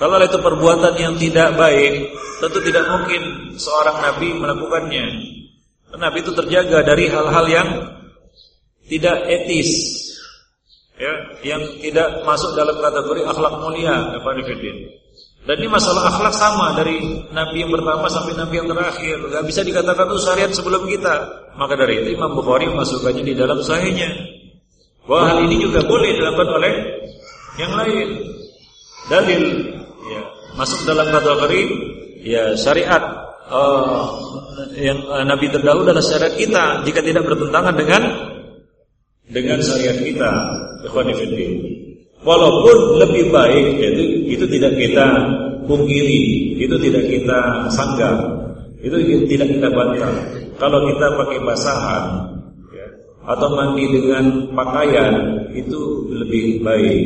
Kalau itu perbuatan yang tidak baik, tentu tidak mungkin seorang nabi melakukannya. Nabi itu terjaga dari hal-hal yang tidak etis, ya, yang tidak masuk dalam kategori akhlak mulia, Dan ini masalah akhlak sama dari nabi yang pertama sampai nabi yang terakhir. Gak bisa dikatakan itu syariat sebelum kita. Maka dari itu Imam Bukhari masukkannya di dalam sahihnya. Bahwa hal ini juga boleh dilakukan oleh yang lain. Dalil masuk dalam kategori ya syariat uh, yang uh, Nabi terdahulu adalah syariat kita jika tidak bertentangan dengan dengan syariat kita. Walaupun lebih baik itu itu tidak kita pungkiri, itu tidak kita sanggah, itu tidak kita bantah. Kalau kita pakai basahan ya, atau mandi dengan pakaian itu lebih baik.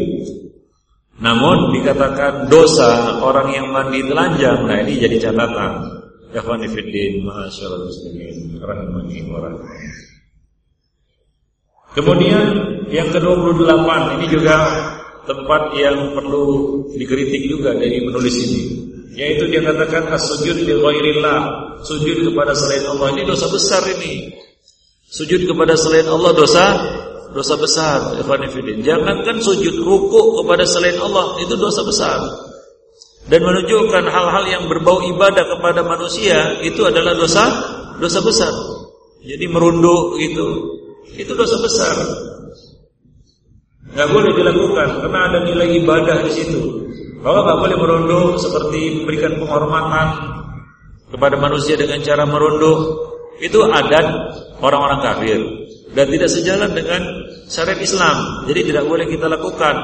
Namun dikatakan dosa orang yang mandi telanjang, nah ini jadi catatan. Ikhwani fiddin, ma'asyiral muslimin, rahimani wa Kemudian yang ke-28 ini juga tempat yang perlu dikritik juga dari penulis ini. Yaitu dia katakan as-sujud li ghairillah. Sujud kepada selain Allah. Ini dosa besar ini. Sujud kepada selain Allah dosa dosa besar ikhwan jangankan sujud ruku kepada selain Allah itu dosa besar dan menunjukkan hal-hal yang berbau ibadah kepada manusia itu adalah dosa dosa besar jadi merunduk itu itu dosa besar nggak boleh dilakukan karena ada nilai ibadah di situ. Kalau nggak boleh merunduk seperti memberikan penghormatan kepada manusia dengan cara merunduk, itu adat orang-orang kafir dan tidak sejalan dengan syariat Islam. Jadi tidak boleh kita lakukan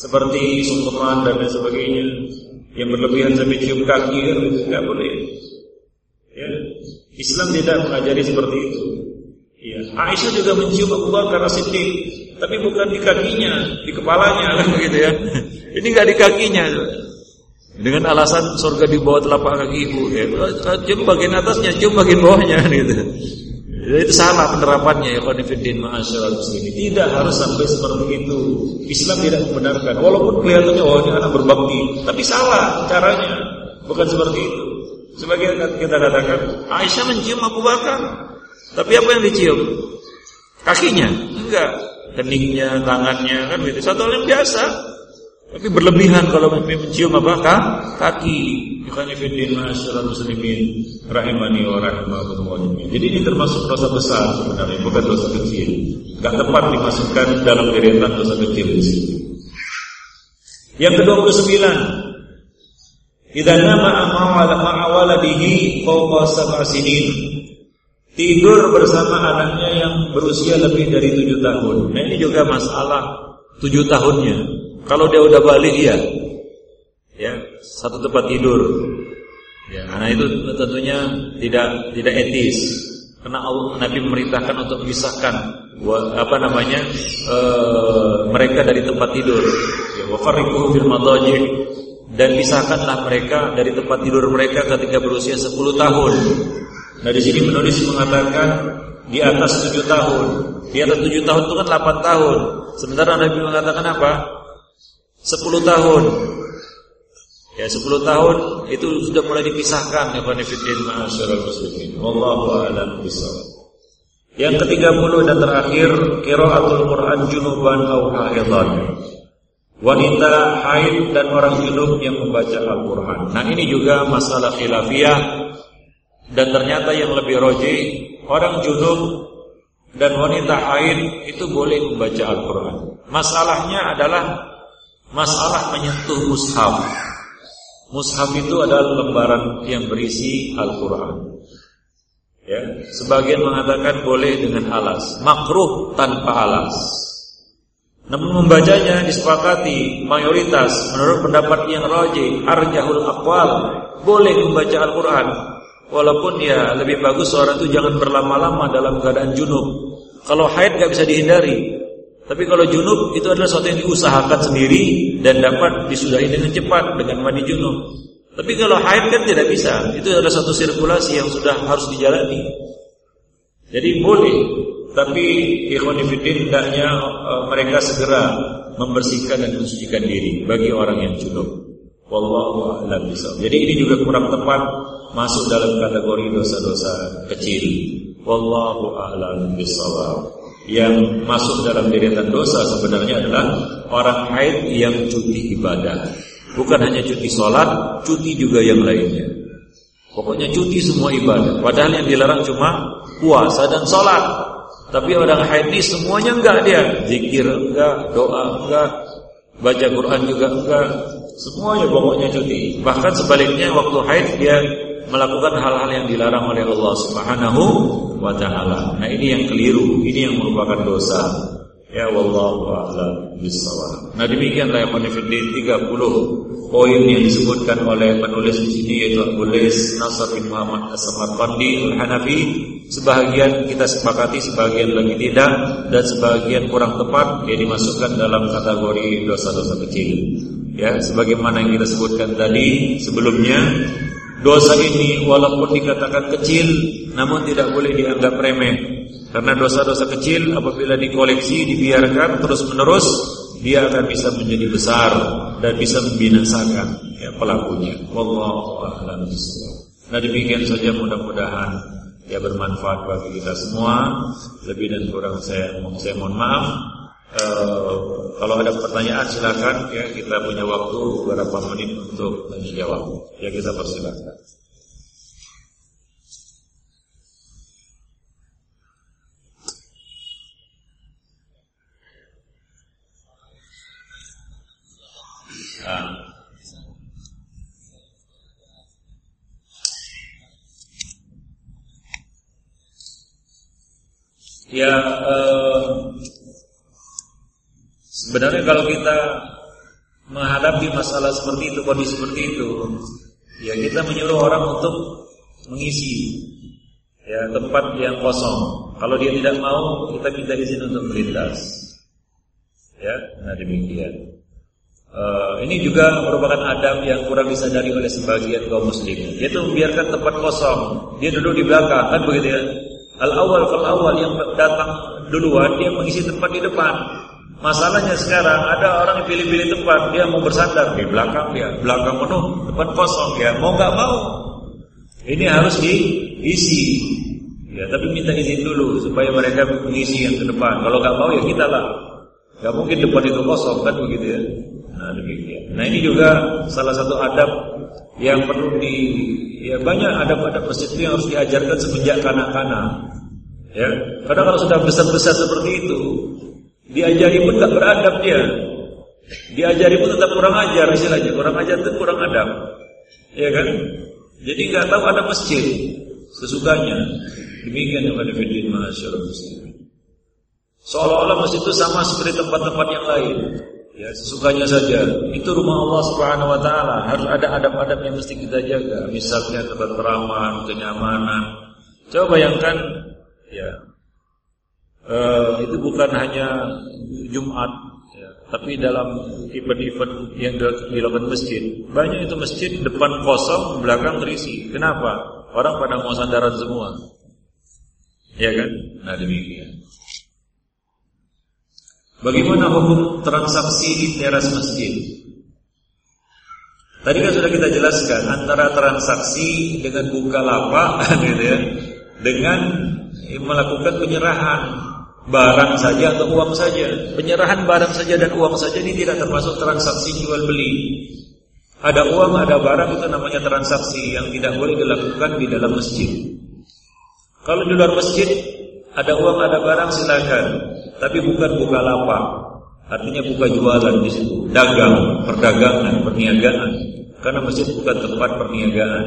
seperti sungkeman dan lain sebagainya yang berlebihan sampai cium kaki tidak boleh. Ya. Islam tidak mengajari seperti itu. Ya. Aisyah juga mencium Abu Bakar As-Siddiq tapi bukan di kakinya, di kepalanya begitu ya. Ini nggak di kakinya. Dengan alasan surga di bawah telapak kaki ibu, ya, cium bagian atasnya, cium bagian bawahnya gitu. Itu salah penerapannya ya konfidin masyaallah muslimin. Tidak harus sampai seperti itu. Islam tidak membenarkan. Walaupun kelihatannya oh ini anak berbakti, tapi salah caranya. Bukan seperti itu. Sebagai kita katakan, Aisyah mencium Abu Bakar. Tapi apa yang dicium? Kakinya? Enggak keningnya, tangannya kan gitu. Satu hal yang biasa. Tapi berlebihan kalau mencium apa? Kaki. Ikhwanifidin masyarakat muslimin rahimani wa rahimakumullah. Jadi ini termasuk dosa besar sebenarnya, bukan dosa kecil. Gak tepat dimasukkan dalam deretan dosa kecil di sini. Yang ke-29 Idza nama ma'awala ma'awaladihi fawqa sab'a sinin tidur bersama anaknya yang berusia lebih dari tujuh tahun. Nah ini juga masalah tujuh tahunnya. Kalau dia udah balik ya, ya satu tempat tidur. Ya, karena itu tentunya tidak tidak etis. Karena Allah, Nabi memerintahkan untuk memisahkan apa namanya e, mereka dari tempat tidur. Ya, wafariquhum fil dan pisahkanlah mereka dari tempat tidur mereka ketika berusia 10 tahun. Nah di sini penulis mengatakan di atas tujuh tahun. Di atas tujuh tahun itu kan delapan tahun. Sementara Nabi mengatakan apa? Sepuluh tahun. Ya sepuluh tahun itu sudah mulai dipisahkan ya benefitnya masyarakat muslimin. Wallahu a'lam bishawab. Yang ketiga puluh dan terakhir qiraatul Quran junuban au haidan. Wanita haid dan orang junub yang membaca Al-Quran. Nah ini juga masalah khilafiyah dan ternyata yang lebih roji Orang junub dan wanita haid itu boleh membaca Al-Quran Masalahnya adalah Masalah menyentuh mushaf. Mushaf itu adalah lembaran yang berisi Al-Quran. Ya, Sebagian mengatakan boleh dengan alas. Makruh tanpa alas. Namun membacanya disepakati mayoritas menurut pendapat yang roji arjahul akwal boleh membaca Al-Quran. Walaupun ya lebih bagus seorang itu jangan berlama-lama dalam keadaan junub. Kalau haid gak bisa dihindari. Tapi kalau junub itu adalah sesuatu yang diusahakan sendiri dan dapat disudahi dengan cepat dengan mandi junub. Tapi kalau haid kan tidak bisa. Itu adalah satu sirkulasi yang sudah harus dijalani. Jadi boleh, tapi ikhwanifidin hendaknya uh, mereka segera membersihkan dan mensucikan diri bagi orang yang junub. Wallahu a'lam Jadi ini juga kurang tepat masuk dalam kategori dosa-dosa kecil. Wallahu a'lam bishawab. Yang masuk dalam deretan dosa sebenarnya adalah orang haid yang cuti ibadah. Bukan hanya cuti sholat, cuti juga yang lainnya. Pokoknya cuti semua ibadah. Padahal yang dilarang cuma puasa dan sholat. Tapi orang haid ini semuanya enggak dia. Zikir enggak, doa enggak, baca Quran juga enggak. Semuanya pokoknya cuti. Bahkan sebaliknya waktu haid dia melakukan hal-hal yang dilarang oleh Allah Subhanahu wa taala. Nah, ini yang keliru, ini yang merupakan dosa. Ya wallahu a'lam bishawab. Nah, demikianlah yang menifidin 30 poin yang disebutkan oleh penulis di sini yaitu Abulis Nasr bin Muhammad As-Samarqandi Al-Hanafi. Sebahagian kita sepakati, sebagian lagi tidak dan sebagian kurang tepat yang dimasukkan dalam kategori dosa-dosa kecil. Ya, sebagaimana yang kita sebutkan tadi sebelumnya Dosa ini walaupun dikatakan kecil namun tidak boleh dianggap remeh. Karena dosa-dosa kecil apabila dikoleksi dibiarkan terus-menerus dia akan bisa menjadi besar dan bisa membinasakan ya, pelakunya. Wallahu Nah demikian saja mudah-mudahan ya bermanfaat bagi kita semua. Lebih dan kurang saya saya mohon maaf. Uh, kalau ada pertanyaan silakan ya kita punya waktu beberapa menit untuk menjawab. Ya kita persilakan. Ya, uh, Sebenarnya kalau kita menghadapi masalah seperti itu, kondisi seperti itu, ya kita menyuruh orang untuk mengisi ya tempat yang kosong. Kalau dia tidak mau, kita minta izin untuk melintas. Ya, nah demikian. Uh, ini juga merupakan adab yang kurang disadari oleh sebagian kaum muslimin. Yaitu membiarkan tempat kosong, dia duduk di belakang, kan begitu ya. Al awal fal awal yang datang duluan dia mengisi tempat di depan. Masalahnya sekarang ada orang pilih-pilih tempat, dia mau bersandar di belakang dia, belakang penuh, depan kosong dia, mau nggak mau. Ini harus diisi. Ya, tapi minta izin dulu supaya mereka mengisi yang ke depan. Kalau nggak mau ya kita lah. Gak mungkin depan itu kosong kan begitu ya. Nah demikian. Nah ini juga salah satu adab yang perlu di ya banyak adab-adab masjid itu yang harus diajarkan semenjak kanak-kanak. Ya, karena kalau sudah besar-besar seperti itu, Diajari pun tak beradab dia. Diajari pun tetap kurang ajar istilahnya. Kurang ajar itu kurang adab. Ya kan? Jadi nggak tahu ada masjid sesukanya. Demikian yang ada di masyarakat muslim. Seolah-olah masjid itu sama seperti tempat-tempat yang lain. Ya, sesukanya saja. Itu rumah Allah Subhanahu wa taala. Harus ada adab-adab yang mesti kita jaga. Misalnya ketentraman, kenyamanan. Coba bayangkan ya, uh, itu bukan hanya Jumat, ya, tapi dalam event-event yang dilakukan masjid, banyak itu masjid depan kosong, belakang terisi. Kenapa? Orang pada mau sandaran semua, ya kan? Nah demikian. Bagaimana hukum transaksi di teras masjid? Tadi kan sudah kita jelaskan antara transaksi dengan buka lapak, gitu ya, dengan melakukan penyerahan barang saja atau uang saja. Penyerahan barang saja dan uang saja ini tidak termasuk transaksi jual beli. Ada uang, ada barang itu namanya transaksi yang tidak boleh dilakukan di dalam masjid. Kalau di luar masjid ada uang, ada barang silakan, tapi bukan buka lapak. Artinya buka jualan di situ, dagang, perdagangan, perniagaan. Karena masjid bukan tempat perniagaan.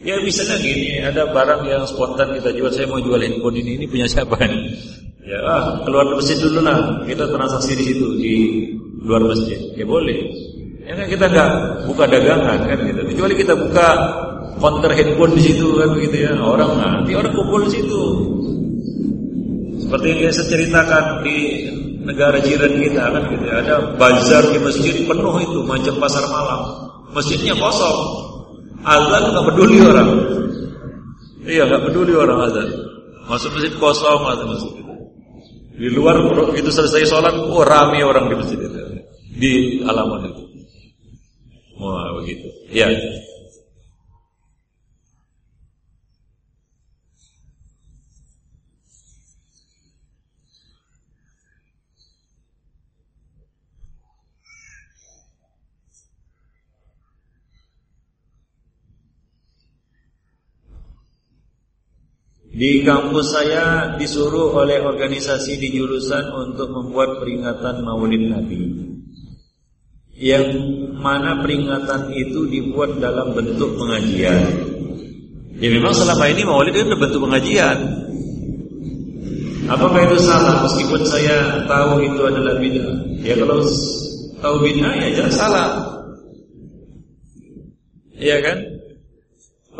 Ya misalnya gini, ada barang yang spontan kita jual, saya mau jual handphone ini, ini punya siapa nih? Ya, ah, keluar masjid dulu lah, kita transaksi di situ di luar masjid. Ya boleh. Ya kan kita nggak buka dagangan kan gitu. Kecuali kita buka counter handphone di situ kan begitu ya. Orang nanti orang kumpul di situ. Seperti yang saya ceritakan di negara jiran kita kan gitu. Ya. Ada bazar di masjid penuh itu macam pasar malam. Masjidnya kosong. Azan nggak peduli orang. Iya nggak peduli orang azan. Masuk masjid kosong masuk masjid. Di luar itu selesai sholat, oh rame orang di masjid itu. Di alaman itu. Wah begitu. Ya. Di kampus saya disuruh oleh organisasi di jurusan untuk membuat peringatan Maulid Nabi. yang mana peringatan itu dibuat dalam bentuk pengajian. Ya memang selama ini maulid itu bentuk pengajian. Apakah itu salah meskipun saya tahu itu adalah bid'ah? Ya kalau tahu bid'ah ya jangan salah. Iya kan?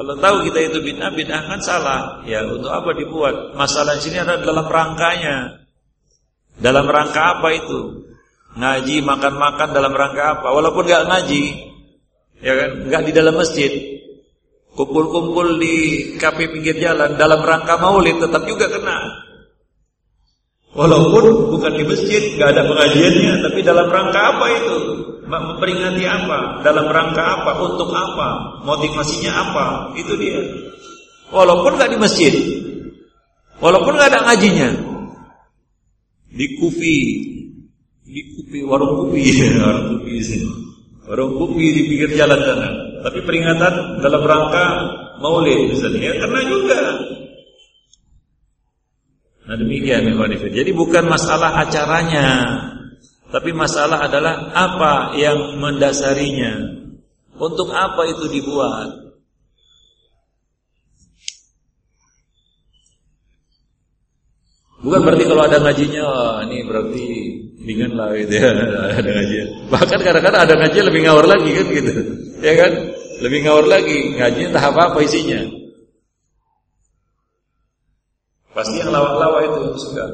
Kalau tahu kita itu bid'ah, bid'ah kan salah. Ya untuk apa dibuat? Masalah di sini adalah dalam rangkanya. Dalam rangka apa itu? Ngaji, makan-makan dalam rangka apa? Walaupun nggak ngaji, ya kan? Nggak di dalam masjid, kumpul-kumpul di kafe pinggir jalan dalam rangka maulid tetap juga kena. Walaupun bukan di masjid, nggak ada pengajiannya, tapi dalam rangka apa itu? Memperingati apa? Dalam rangka apa? Untuk apa? Motivasinya apa? Itu dia. Walaupun nggak di masjid, walaupun nggak ada ngajinya, di Kufi di Kufi warung Kufi warung Kufi warung Kufi di pinggir jalan sana tapi peringatan dalam rangka Maulid misalnya ya, karena juga nah demikian jadi bukan masalah acaranya tapi masalah adalah apa yang mendasarinya untuk apa itu dibuat Bukan berarti kalau ada ngajinya, oh, ini berarti ringan lah gitu ya, ada ngaji. Bahkan kadang-kadang ada ngaji lebih ngawur lagi kan gitu. Ya kan? Lebih ngawur lagi, ngaji entah apa-apa isinya. Pasti yang lawak-lawak itu suka.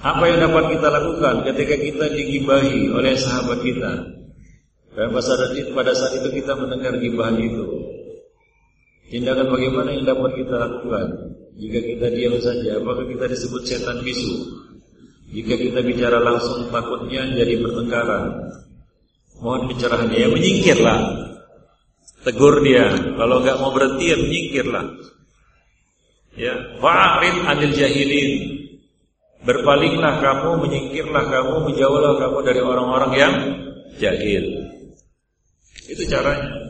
Apa yang dapat kita lakukan ketika kita digibahi oleh sahabat kita? Dan pada saat itu kita mendengar gibahan itu. Tindakan bagaimana yang dapat kita lakukan? Jika kita diam saja, apakah kita disebut setan bisu? Jika kita bicara langsung takutnya jadi pertengkaran. Mohon pencerahannya, ya menyingkirlah. Tegur dia, kalau nggak mau berhenti ya menyingkirlah. Ya, wa'rid anil jahilin. Berpalinglah kamu, menyingkirlah kamu, menjauhlah kamu dari orang-orang yang jahil. Itu caranya.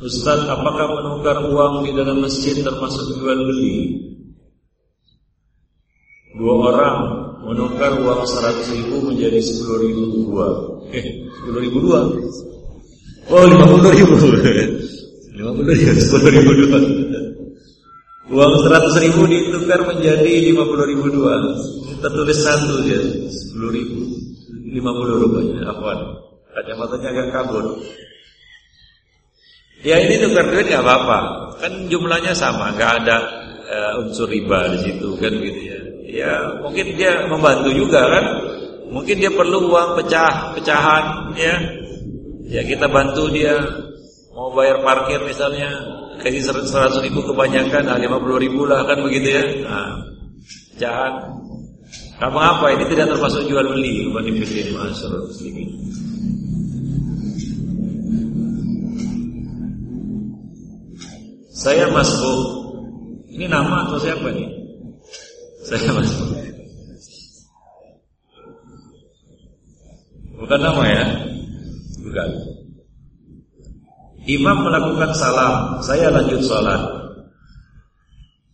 Ustaz, apakah menukar uang di dalam masjid termasuk jual beli? Dua orang menukar uang seratus ribu menjadi sepuluh ribu dua. Eh, sepuluh ribu dua. Oh, lima puluh ribu. Lima puluh ribu, sepuluh ribu dua. Uang seratus ribu ditukar menjadi lima puluh ribu dua. Tertulis satu ya, sepuluh ribu, lima puluh rupanya. Apa? Kacamatanya agak kabur. Ya ini tukar duit nggak apa-apa, kan jumlahnya sama, nggak ada uh, unsur riba di situ kan gitu ya. Ya mungkin dia membantu juga kan, mungkin dia perlu uang pecah pecahan ya, ya kita bantu dia mau bayar parkir misalnya kasih seratus ribu kebanyakan, nah lima puluh ribu lah kan begitu ya. Nah, pecahan. Kamu apa ini tidak termasuk jual beli, bukan dipikir muslimin. Saya masuk. Ini nama atau siapa nih? Saya masuk. Bukan nama ya? Bukan. Imam melakukan salam, saya lanjut sholat.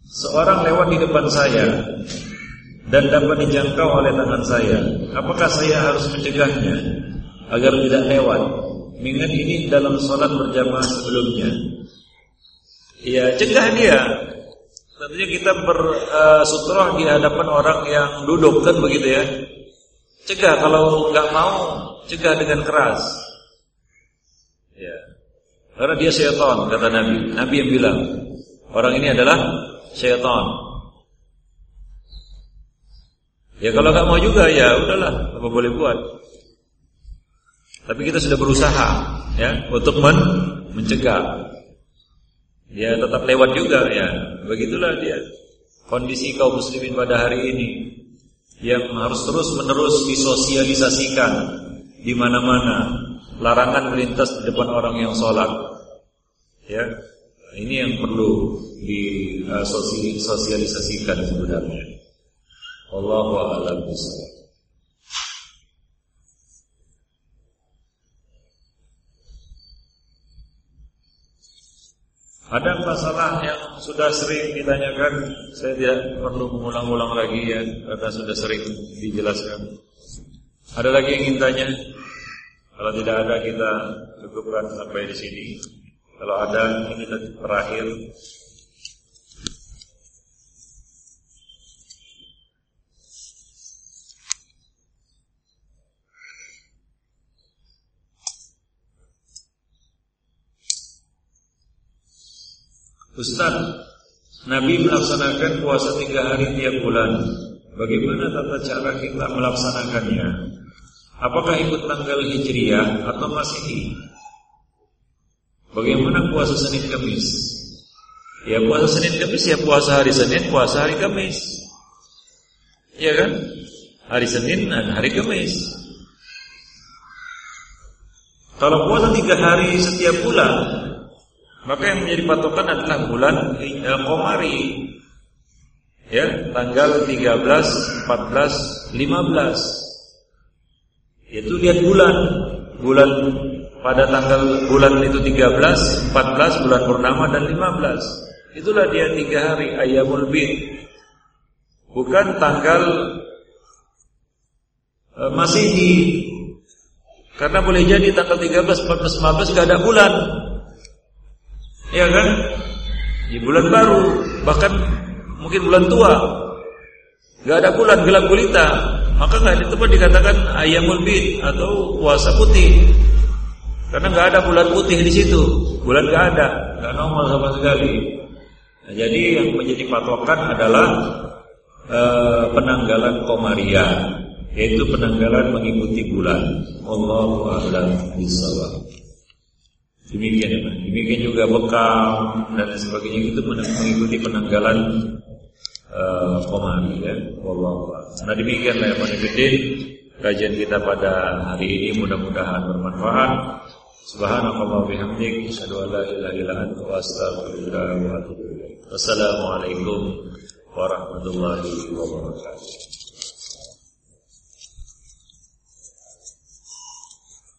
Seorang lewat di depan saya dan dapat dijangkau oleh tangan saya. Apakah saya harus mencegahnya agar tidak lewat? Mengingat ini dalam sholat berjamaah sebelumnya. Ya cegah dia. Tentunya kita bersutroh uh, di hadapan orang yang duduk kan begitu ya. Cegah kalau nggak mau, cegah dengan keras. Ya. Karena dia syaitan kata Nabi. Nabi yang bilang orang ini adalah syaitan. Ya kalau nggak mau juga ya udahlah apa boleh buat. Tapi kita sudah berusaha ya untuk men mencegah. Ya tetap lewat juga ya. Begitulah dia. kondisi kaum muslimin pada hari ini yang harus terus menerus disosialisasikan di mana-mana larangan melintas di depan orang yang sholat ya ini yang perlu disosialisasikan sebenarnya Allahu a'lam bishawab Ada masalah yang sudah sering ditanyakan, saya tidak perlu mengulang-ulang lagi ya, karena sudah sering dijelaskan. Ada lagi yang ingin tanya? Kalau tidak ada kita cukupkan sampai di sini. Kalau ada ini terakhir. Ustaz, Nabi melaksanakan puasa tiga hari tiap bulan. Bagaimana tata cara kita melaksanakannya? Apakah ikut tanggal Hijriah atau Masehi? Bagaimana puasa Senin Kamis? Ya puasa Senin Kamis ya puasa hari Senin, puasa hari Kamis. Ya kan? Hari Senin dan hari Kamis. Kalau puasa tiga hari setiap bulan, maka yang menjadi patokan adalah bulan eh, Komari. Ya, tanggal 13, 14, 15. Itu lihat bulan. Bulan pada tanggal bulan itu 13, 14 bulan purnama dan 15. Itulah dia tiga hari ayamul bid. Bukan tanggal uh, Masehi. Karena boleh jadi tanggal 13, 14, 15 gak ada bulan. Ya kan? Di bulan baru, bahkan mungkin bulan tua. Gak ada bulan gelap gulita, maka nggak pun dikatakan ayamul bid atau puasa putih. Karena nggak ada bulan putih di situ, bulan nggak ada, nggak normal sama sekali. Nah, jadi yang menjadi patokan adalah e, penanggalan komaria, yaitu penanggalan mengikuti bulan. Allahu a'lam bishawab. Demikian ya. Demikian juga bekam dan sebagainya itu mengikuti penanggalan uh, ya. Wallahu Nah demikianlah ya Pak kajian kita pada hari ini mudah-mudahan bermanfaat. Subhanallah bihamdik asyhadu an wa atubu ilaik. Wassalamualaikum warahmatullahi wabarakatuh.